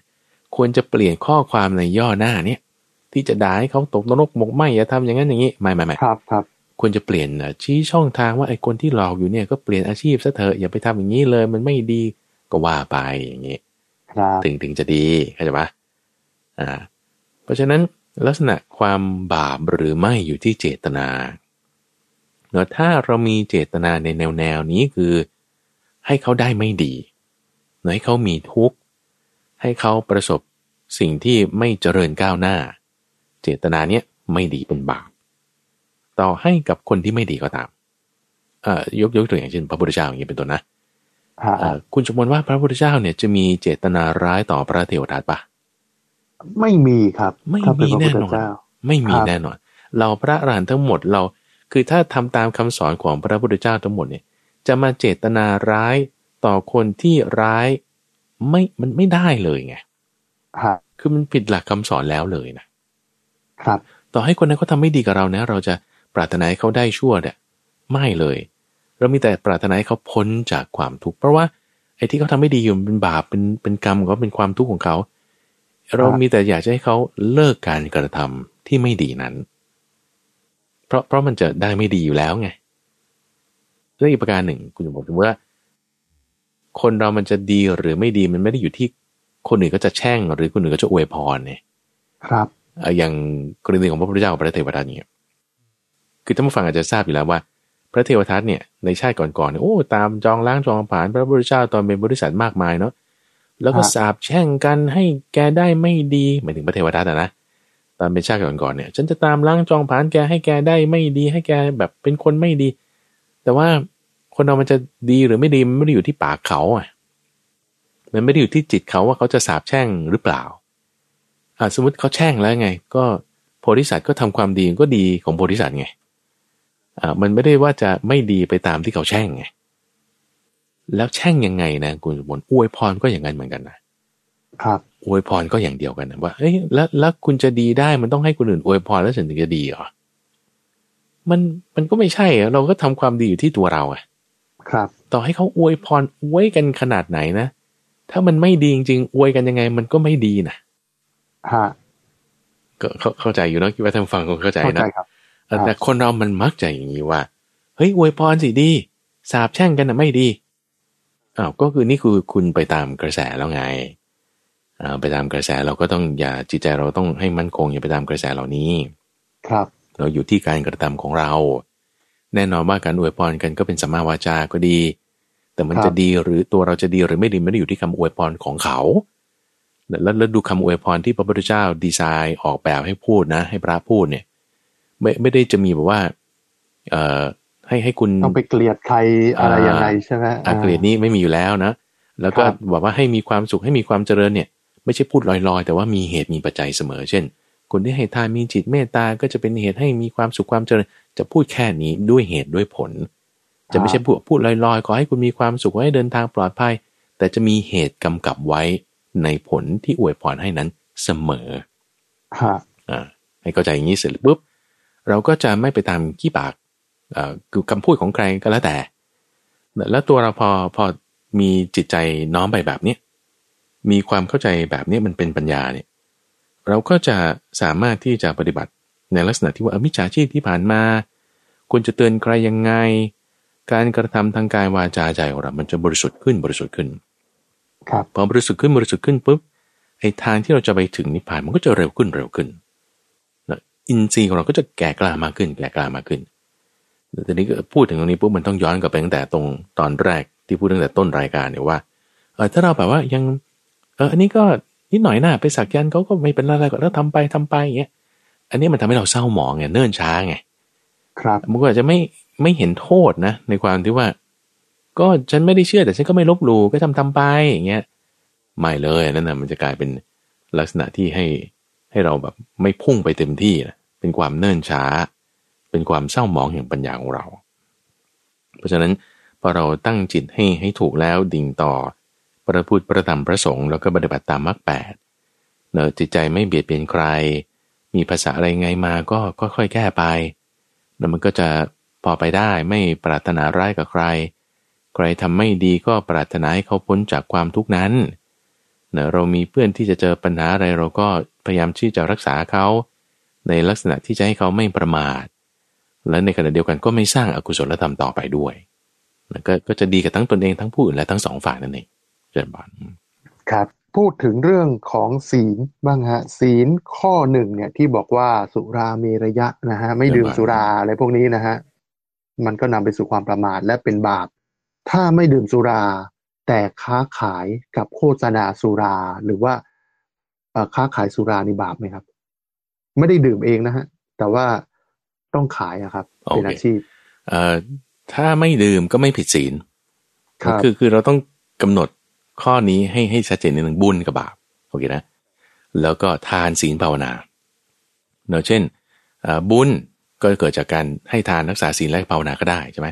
Speaker 2: ควรจะเปลี่ยนข้อความในย่อหน้าเนี่ย ที่จะด่าให้เขาตกนรกหมกไหมอย่าทำอย่างนั้นอย่างนี้ไม่ไม่ไม่
Speaker 1: ครับครับ
Speaker 2: ควรจะเปลี่ยนน่ะชี้ช่องทางว่าไอ้คนที่หลอกอยู่เนี่ยก็เปลี่ยนอาชีพซะเถอะอย่าไปทำอย่างนี้เลย มันไม่ดีก็ว่าไปอย่างนี้
Speaker 1: ครับ
Speaker 2: ถึงถึงจะดีเข้าใจปะอ่า เพราะฉะนั้นลักษณะความบาปหรือไม่อยู่ที่เจตนาเนาะถ้าเรามีเจตนาในแนวแนวนี้คือ ให้เขาได้ไม่ดีเนาะให้เขามีทุกข์ให้เขาประสบสิ่งที่ไม่เจริญก้าวหน้า เจตนาเนี้ยไม่ดีเป็นบาปต่อให้กับคนที่ไม่ดีก็ตามเอ่อยกยกตัวอย่างเช่นพระพุทธเจ้าอย่างนี้เป็นต้นนะ
Speaker 1: ฮะ
Speaker 2: เอ่อคุณสมมติว่าพระพุทธเจ้าเนี่ยจะมีเจตนาร้ายต่อพระเทวทัตปะ
Speaker 1: ไม่มีครับ
Speaker 2: ไม่
Speaker 1: ถ้าเป็
Speaker 2: มี
Speaker 1: พระ
Speaker 2: แน่
Speaker 1: พุทธ
Speaker 2: นอน
Speaker 1: เจ้า
Speaker 2: ไม่มี
Speaker 1: ครับ
Speaker 2: แน่นอน เราพระอรหันต์ทั้งหมดเรา คือถ้าทำตามคำสอนของพระพุทธเจ้าทั้งหมดเนี่ย จะมาเจตนาร้ายต่อคนที่ร้ายไม่มันไม่ได้เลยไง
Speaker 1: ฮะ
Speaker 2: คือมันผิดหลักคำสอนแล้วเลยนะ ครับ ต่อให้คนนั้นเขาทำไม่ดีกับเรานะ เราจะปรารถนาให้เขาได้ชั่วเนี่ยไม่เลย เรามีแต่ปรารถนาให้เขาพ้นจากความทุกข์เพราะว่าไอ้ที่เขาทำไม่ดีอยู่มันเป็นบาปเป็นเป็นกรรมของเขาเป็นความทุกข์ของเขา เรามีแต่อยากจะให้เขาเลิกการกระทำที่ไม่ดีนั้น เพราะเพราะมันจะได้ไม่ดีอยู่แล้วไงเรื่องอีกประการหนึ่งคุณจะบอกถึงว่า คนเรามันจะดีหรือไม่ดีมันไม่ได้อยู่ที่คนอื่นก็จะแช่ง หรือคนอื่นก็จะอวยพรเนี่ย
Speaker 1: ครับ
Speaker 2: เอ่ออย่างกรณีของพระพุทธเจ้ากับพระเทวทัตเนี่ยคือท่านผู้ฟังอาจจะทราบอยู่แล้วว่า พระเทวทัตเนี่ยในชาติก่อนๆเนี่ยโอ้ตามจองล้างจองผลาญพระพุทธเจ้าตอนเป็นบริษัทมากมายเนาะแล้วก็
Speaker 1: ฮะ
Speaker 2: สาบแช่งกันให้แกได้ไม่ดีหมายถึงพระเทวทัตอะนะตอนเป็นชาติก่อนๆเนี่ย ฉันจะตามล้างจองผลาญแกให้แกได้ไม่ดี ให้แกแบบเป็นคนไม่ดี แต่ว่าคนเรามันจะดีหรือไม่ดีมันไม่ได้อยู่ที่ปากเขาอะมันไม่ได้อยู่ที่จิตเขาว่าเขาจะสาบแช่งหรือเปล่าอ่า สมมติเขาแช่งแล้วไง ก็โพธิสัตว์ก็ทำความดีก็ดีของโพธิสัตว์ไงอ่ามันไม่ได้ว่าจะไม่ดีไปตามที่เขาแช่งไงแล้วแช่งยังไงนะคุณสมบัติอวยพรก็อย่างนั้นเหมือนกันนะครับอวยพรก็อย่างเดียวกันนะว่าเฮ้ยแล้วแล้วคุณจะดีได้มันต้องให้คนอื่นอวยพรแล้วถึงจะดีเหรอมันมันก็ไม่ใช่อะเราก็ทำความดีอยู่ที่ตัวเราอะ
Speaker 1: ครับ
Speaker 2: ต่อให้เขาอวยพรอวยกันขนาดไหนนะ ถ้ามันไม่ดีจริงๆอวยกันยังไง มันก็ไม่ดีนะ
Speaker 1: ฮะ
Speaker 2: ก็เข้าเข้าใจอยู่เนอะคิดว่าท่านฟังคงเข้าใจ
Speaker 1: เข้าใจ
Speaker 2: นะครับเออ
Speaker 1: ครับ
Speaker 2: แต่คนเรามันมักจะอย่างนี้ว่า เฮ้ยอวยพรสิดีสาบแช่งกันนะไม่ดีอ้าวก็คือนี่คือคุณไปตามกระแสแล้วไงอ่าไปตามกระแสเราก็ต้องอย่าจิตใจเราต้องให้มั่นคงอย่าไปตามกระแสเหล่านี้
Speaker 1: ครับ
Speaker 2: เราอยู่ที่การกระทำของเรา แน่นอนว่าการอวยพรกันก็เป็นสัมมาวาจาก็ดี แต่มัน
Speaker 1: ครับ
Speaker 2: จะดีหรือตัวเราจะดีหรือไม่ดีไม่ได้อยู่ที่คำอวยพรของเขา แล้วแล้วดูคำอวยพรที่พระพุทธเจ้าดีไซน์ออกแบบให้พูดนะ ให้พระพูดเนี่ย ไม่ไม่ได้จะมีแบบว่า เอ่อให้ให้คุณ
Speaker 1: ต้องไปเกลียดใครอะไร
Speaker 2: อ่า
Speaker 1: ยังไงใช่ไหม
Speaker 2: อาเกลียดนี้ไม่มีอยู่แล้วนะ แล้วก็
Speaker 1: ครับ
Speaker 2: บอกว่าให้มีความสุขให้มีความเจริญเนี่ย ไม่ใช่พูดลอยๆ แต่ว่ามีเหตุมีปัจจัยเสมอ เช่น คนที่ให้ทานมีจิตเมตตาก็จะเป็นเหตุให้มีความสุขความเจริญ จะพูดแค่นี้ด้วยเหตุด้วยผล จะไม่ใช่พูดพูดลอยๆขอให้คุณมีความสุขขอให้เดินทางปลอดภัย แต่จะมีเหตุกำกับไว้ ในผลที่อวยพรให้นั้นเสมอ
Speaker 1: ฮะ
Speaker 2: อ่าให้เข้าใจอย่างนี้เสร็จปุ๊บเราก็จะไม่ไปตามขี้ปากเอ่อคือคำพูดของใครก็แล้วแต่ แล้วตัวเราพอพอมีจิตใจน้อมไปแบบเนี้ยมีความเข้าใจแบบเนี้ยมันเป็นปัญญาเนี่ยเราก็จะสามารถที่จะปฏิบัติในลักษณะที่ว่าเออมิจฉาชีพที่ผ่านมาควรจะเตือนใครยังไง การกระทำทางกายวาจาใจของเรา มันจะบริสุทธิ์ขึ้นบริสุทธิ์ขึ้น
Speaker 1: ครับ
Speaker 2: พอบริสุทธิ์ขึ้นบริสุทธิ์ขึ้นปุ๊บไอ้ทางที่เราจะไปถึงนิพพานมันก็จะเร็วขึ้นเร็วขึ้นนะอินทรีย์ของเราก็จะแก่กล้ามากขึ้น แก่กล้ามากขึ้นแต่ทีนี้ก็พูดถึงตรงนี้ปุ๊บมันต้องย้อนกลับไปตั้งแต่ตรงตอนแรกที่พูดตั้งแต่ต้นรายการเนี่ยว่าเออถ้าเราแบบว่ายังเอออันนี้ก็นิดหน่อยนะไปสักยันต์เขาก็ไม่เป็นไรก็แล้วทำไปทำไปอย่างเงี้ยอันนี้มันทำให้เราเศร้าหมองไงเนิ่นช้าไง
Speaker 1: ครับ
Speaker 2: มันก็อาจจะไม่ไม่เห็นโทษนะ ในความที่ว่า ก็ฉันไม่ได้เชื่อแต่ฉันก็ไม่ลบหลู่ก็ทำทำไปอย่างเงี้ยไม่เลยนั่นนะมันจะกลายเป็นลักษณะที่ให้ให้เราแบบไม่พุ่งไปเต็มที่นะเป็นความเนิ่นช้า เป็นความเศร้าหมองแห่งปัญญาของเรา เพราะฉะนั้นพอเราตั้งจิตให้ให้ถูกแล้วดิ่งต่อพระพุทธพระธรรมพระสงฆ์แล้วก็ปฏิบัติตามมรรคแปดเนอจิตใจไม่เบียดเบียนใคร มีภาษาอะไรไงมาก็ค่อยๆแก้ไปแล้วมันก็จะพอไปได้ไม่ปรารถนาร้ายกับใคร ใครทำไม่ดีก็ปรารถนาให้เขาพ้นจากความทุกข์นั้นนะเรามีเพื่อนที่จะเจอปัญหาอะไรเราก็พยายามที่จะรักษาเขา ในลักษณะที่จะให้เขาไม่ประมาท และในขณะเดียวกันก็ไม่สร้างอากุศลธรรมต่อไปด้วยนะกก็จะดีกับทั้งตนเองทั้งผู้อื่นและทั้งสองฝ่ายนั่นเองเจริญบาน
Speaker 1: ครับพูดถึงเรื่องของศีลบ้างฮะศีลข้อหนึ่งเนี่ยที่บอกว่าสุราเมระยะนะฮะไม่ดื่มสุราอะไรพวกนี้นะฮะมันก็นำไปสู่ความประมาทและเป็นบาป ถ้าไม่ดื่มสุรา แต่ค้าขายกับโฆษณาสุราหรือว่าค้าขายสุรานี่บาปไหมครับ ไม่ได้ดื่มเองนะฮะ แต่ว่าต้องขายอะครับ เป็นอาชีพ
Speaker 2: เอ่อถ้าไม่ดื่มก็ไม่ผิดศีลคือคือเราต้องกำหนดข้อนี้ให้ให้ชัดเจนในหนึ่งบุญกับบาปโอเคนะ แล้วก็ทานศีลภาวนาเนาะเช่นบุญก็เกิดจากการให้ทานรักษาศีลและภาวนาก็ได้ใช่ไหม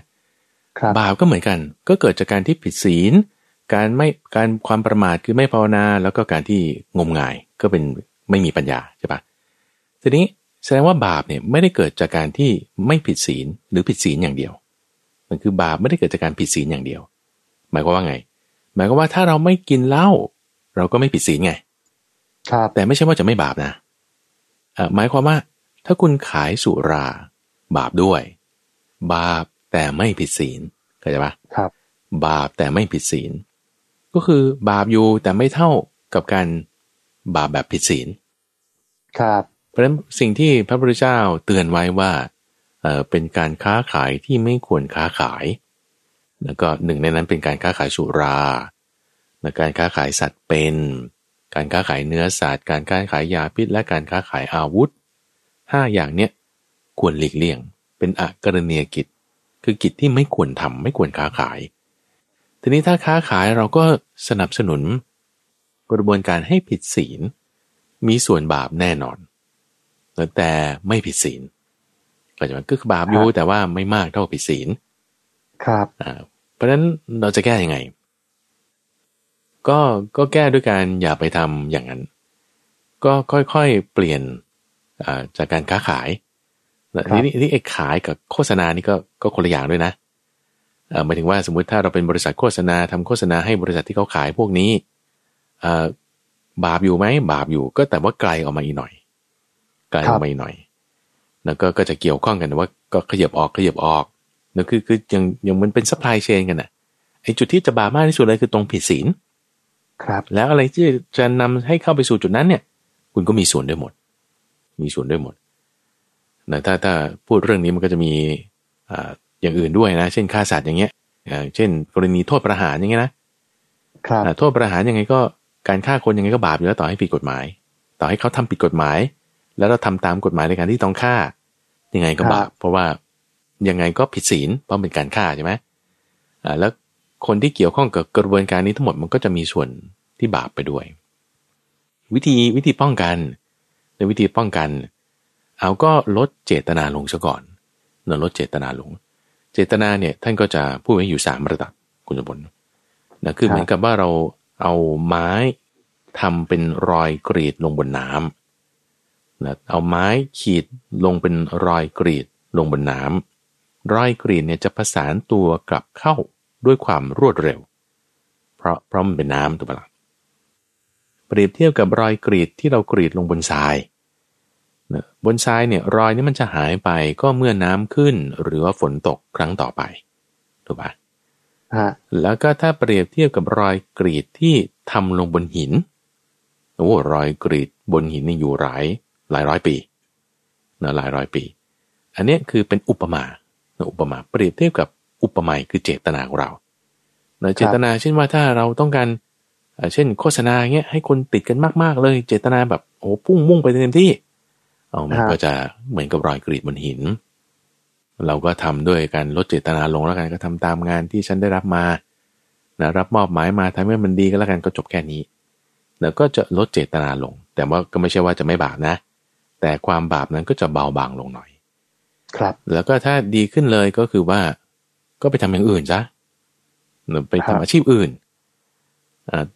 Speaker 2: บาปก็เหมือนกัน ก็เกิดจากการที่ผิดศีล การไม่การความประมาทคือไม่ภาวนา แล้วก็การที่งมงายก็เป็นไม่มีปัญญาใช่ปะทีนี้แสดงว่าบาปเนี่ยไม่ได้เกิดจากการที่ไม่ผิดศีลหรือผิดศีลอย่างเดียว มันคือบาปไม่ได้เกิดจากการผิดศีลอย่างเดียว หมายความว่าไง หมายความว่าถ้าเราไม่กินเหล้าเราก็ไม่ผิดศีลไง
Speaker 1: ครับ
Speaker 2: แต่ไม่ใช่ว่าจะไม่บาปนะหมายความว่า ถ้าคุณขายสุรา บาปด้วย บาป แต่ไม่ผิดศีลเข้าใจปะ
Speaker 1: ครับ
Speaker 2: บาปแต่ไม่ผิดศีล ก็คือบาปอยู่แต่ไม่เท่ากับการบาปแบบผิดศีล
Speaker 1: ครับ
Speaker 2: เพราะฉะนั้นสิ่งที่พระพุทธเจ้าเตือนไว้ว่าเออเป็นการค้าขายที่ไม่ควรค้าขาย แล้วก็หนึ่งในนั้นเป็นการค้าขายสุราและการค้าขายสัตว์เป็น การค้าขายเนื้อสัตว์ การค้าขายยาพิษ และการค้าขายอาวุธห้าอย่างเนี้ยควรหลีกเลี่ยง เป็นอกรณียกิจ คือกิจที่ไม่ควรทำไม่ควรค้าขาย ทีนี้ถ้าค้าขายเราก็สนับสนุน กระบวนการให้ผิดศีล มีส่วนบาปแน่นอน แต่ไม่ผิดศีลก็จะมันก็คือบาปอยู่แต่ว่าไม่มากเท่าผิดศีล
Speaker 1: ครับ
Speaker 2: เพราะฉะนั้นเราจะแก้ยังไง ก็ก็แก้ด้วยการอย่าไปทำอย่างนั้น ก็ค่อยๆเปลี่ยนจากการค้าขาย นี่นี่ไอ้ขายกับโฆษณานี่ก็ก็คนละอย่างด้วยนะหมายถึงว่าสมมุติถ้าเราเป็นบริษัทโฆษณาทำโฆษณาให้บริษัทที่เขาขายพวกนี้บาปอยู่ไหมบาปอยู่ก็แต่ว่าไกลออกมาอีกหน่อย ไกลออกมาอีกหน่อย แล้วก็ก็จะเกี่ยวข้องกันว่าก็ขยับออกขยับออกนั่นคือคือยังยังมันเป็น supply chain กันอะไอ้จุดที่จะบาปมากที่สุดเลยคือตรงผิดศีล
Speaker 1: ครับ
Speaker 2: แล้วอะไรที่จะนำให้เข้าไปสู่จุดนั้นเนี่ย คุณก็มีส่วนด้วยหมด มีส่วนด้วยหมด นะถ้าถ้าพูดเรื่องนี้มันก็จะมีอ่าอย่างอื่นด้วยนะ เช่นฆ่าสัตว์อย่างเงี้ยเช่น กรณีโทษประหารอย่างเงี้ยนะ
Speaker 1: ครับ
Speaker 2: โทษประหารยังไงก็การฆ่าคนยังไงก็บาปอยู่แล้วต่อให้ผิดกฎหมาย ต่อให้เขาทำผิดกฎหมาย แล้วเราทำตามกฎหมายในการที่ต้องฆ่า ยังไงก็บาปเพราะว่ายังไงก็ผิดศีลเพราะเป็นการฆ่าใช่ไหมอ่าแล้วคนที่เกี่ยวข้องกับกระบวนการนี้ทั้งหมดมันก็จะมีส่วนที่บาปไปด้วย วิธีวิธีป้องกันในวิธีป้องกัน เอาก็ลดเจตนาลงซะก่อนเนลดเจตนาลง เจตนาเนี่ยท่านก็จะพูดไว้อยู่สามระดับคุณสมบนนะคือเหมือนกับว่าเราเอาไม้ทำเป็นรอยกรีดลงบนน้ำนะเอาไม้ขีดลงเป็นรอยกรีดลงบนน้ำรอยกรีดเนี่ยจะประสานตัวกลับเข้าด้วยความรวดเร็ว เพราะเพราะมันเป็นน้ำถูกปะละ่ะเปรียบเทียบกับรอยกรีดที่เรากรีดลงบนทราย บนทรายเนี่ยรอยนี้มันจะหายไปก็เมื่อน้ำขึ้นหรือว่าฝนตกครั้งต่อไปถูกปะแล้วก็ถ้าเปรียบเทียบกับรอยกรีดที่ทำลงบนหินโอ้รอยกรีดบนหินนี่อยู่หลายหลายร้อยปีนะหลายร้อยปี อันนี้คือเป็นอุปมาอุปมาเปรียบเทียบกับอุปมาคือเจตนาของเราเจตนาเช่นว่าถ้าเราต้องการเช่นโฆษณาเงี้ยให้คนติดกันมากๆเลย เจตนาแบบโอ้พุ่งมุ่งไปเต็มที่ เอามันก็จะเหมือนกับรอยกรีดบนหิน เราก็ทำด้วยการลดเจตนาลงแล้วกันก็ทำตามงานที่ฉันได้รับมานะรับมอบหมายมาทำให้มันดีก็แล้วกันก็จบแค่นี้แล้วก็จะลดเจตนาลง แต่ว่าก็ไม่ใช่ว่าจะไม่บาปนะ แต่ความบาปนั้นก็จะเบาบางลงหน่อย
Speaker 1: ครับ
Speaker 2: แล้วก็ถ้าดีขึ้นเลยก็คือว่า ก็ไปทำอย่างอื่นซะไปทำอาชีพอื่น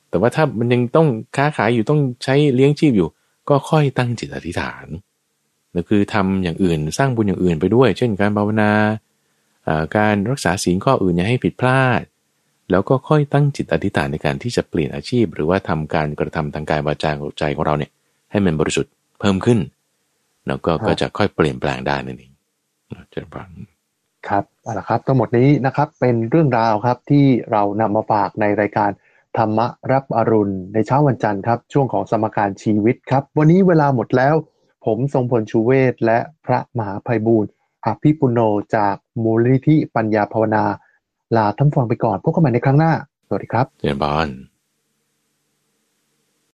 Speaker 2: แต่ว่าถ้ามันยังต้องค้าขายอยู่ต้องใช้เลี้ยงชีพอยู่ ก็ค่อยตั้งจิตอธิษฐาน นั่นคือทำอย่างอื่นสร้างบุญอย่างอื่นไปด้วย เช่นการภาวนา การรักษาศีลข้ออื่นอย่าให้ผิดพลาด แล้วก็ค่อยตั้งจิตอธิษฐานในการที่จะเปลี่ยนอาชีพ หรือว่าทำการกระทำทางกายวาจาใจของเราเนี่ยให้มันบริสุทธิ์เพิ่มขึ้น แล้วก็ก็จะค่อยเปลี่ยนแปลงได้นั่นเองเจริญพร
Speaker 1: ครับเอาละครับทั้งหมดนี้นะครับเป็นเรื่องราวครับที่เรานำมาฝากในรายการธรรมรับอรุณในเช้าวันจันทร์ครับ ช่วงของสมการชีวิตครับ วันนี้เวลาหมดแล้ว ผมทรงพล ชูเวศและพระมหาภัยบูรณ์อภิปุโน จากมูลนิธิปัญญาภาวนา ลาท่านฟังไปก่อน พบกันใหม่ในครั้งหน้า สวัสดีครับ
Speaker 2: เจริญพร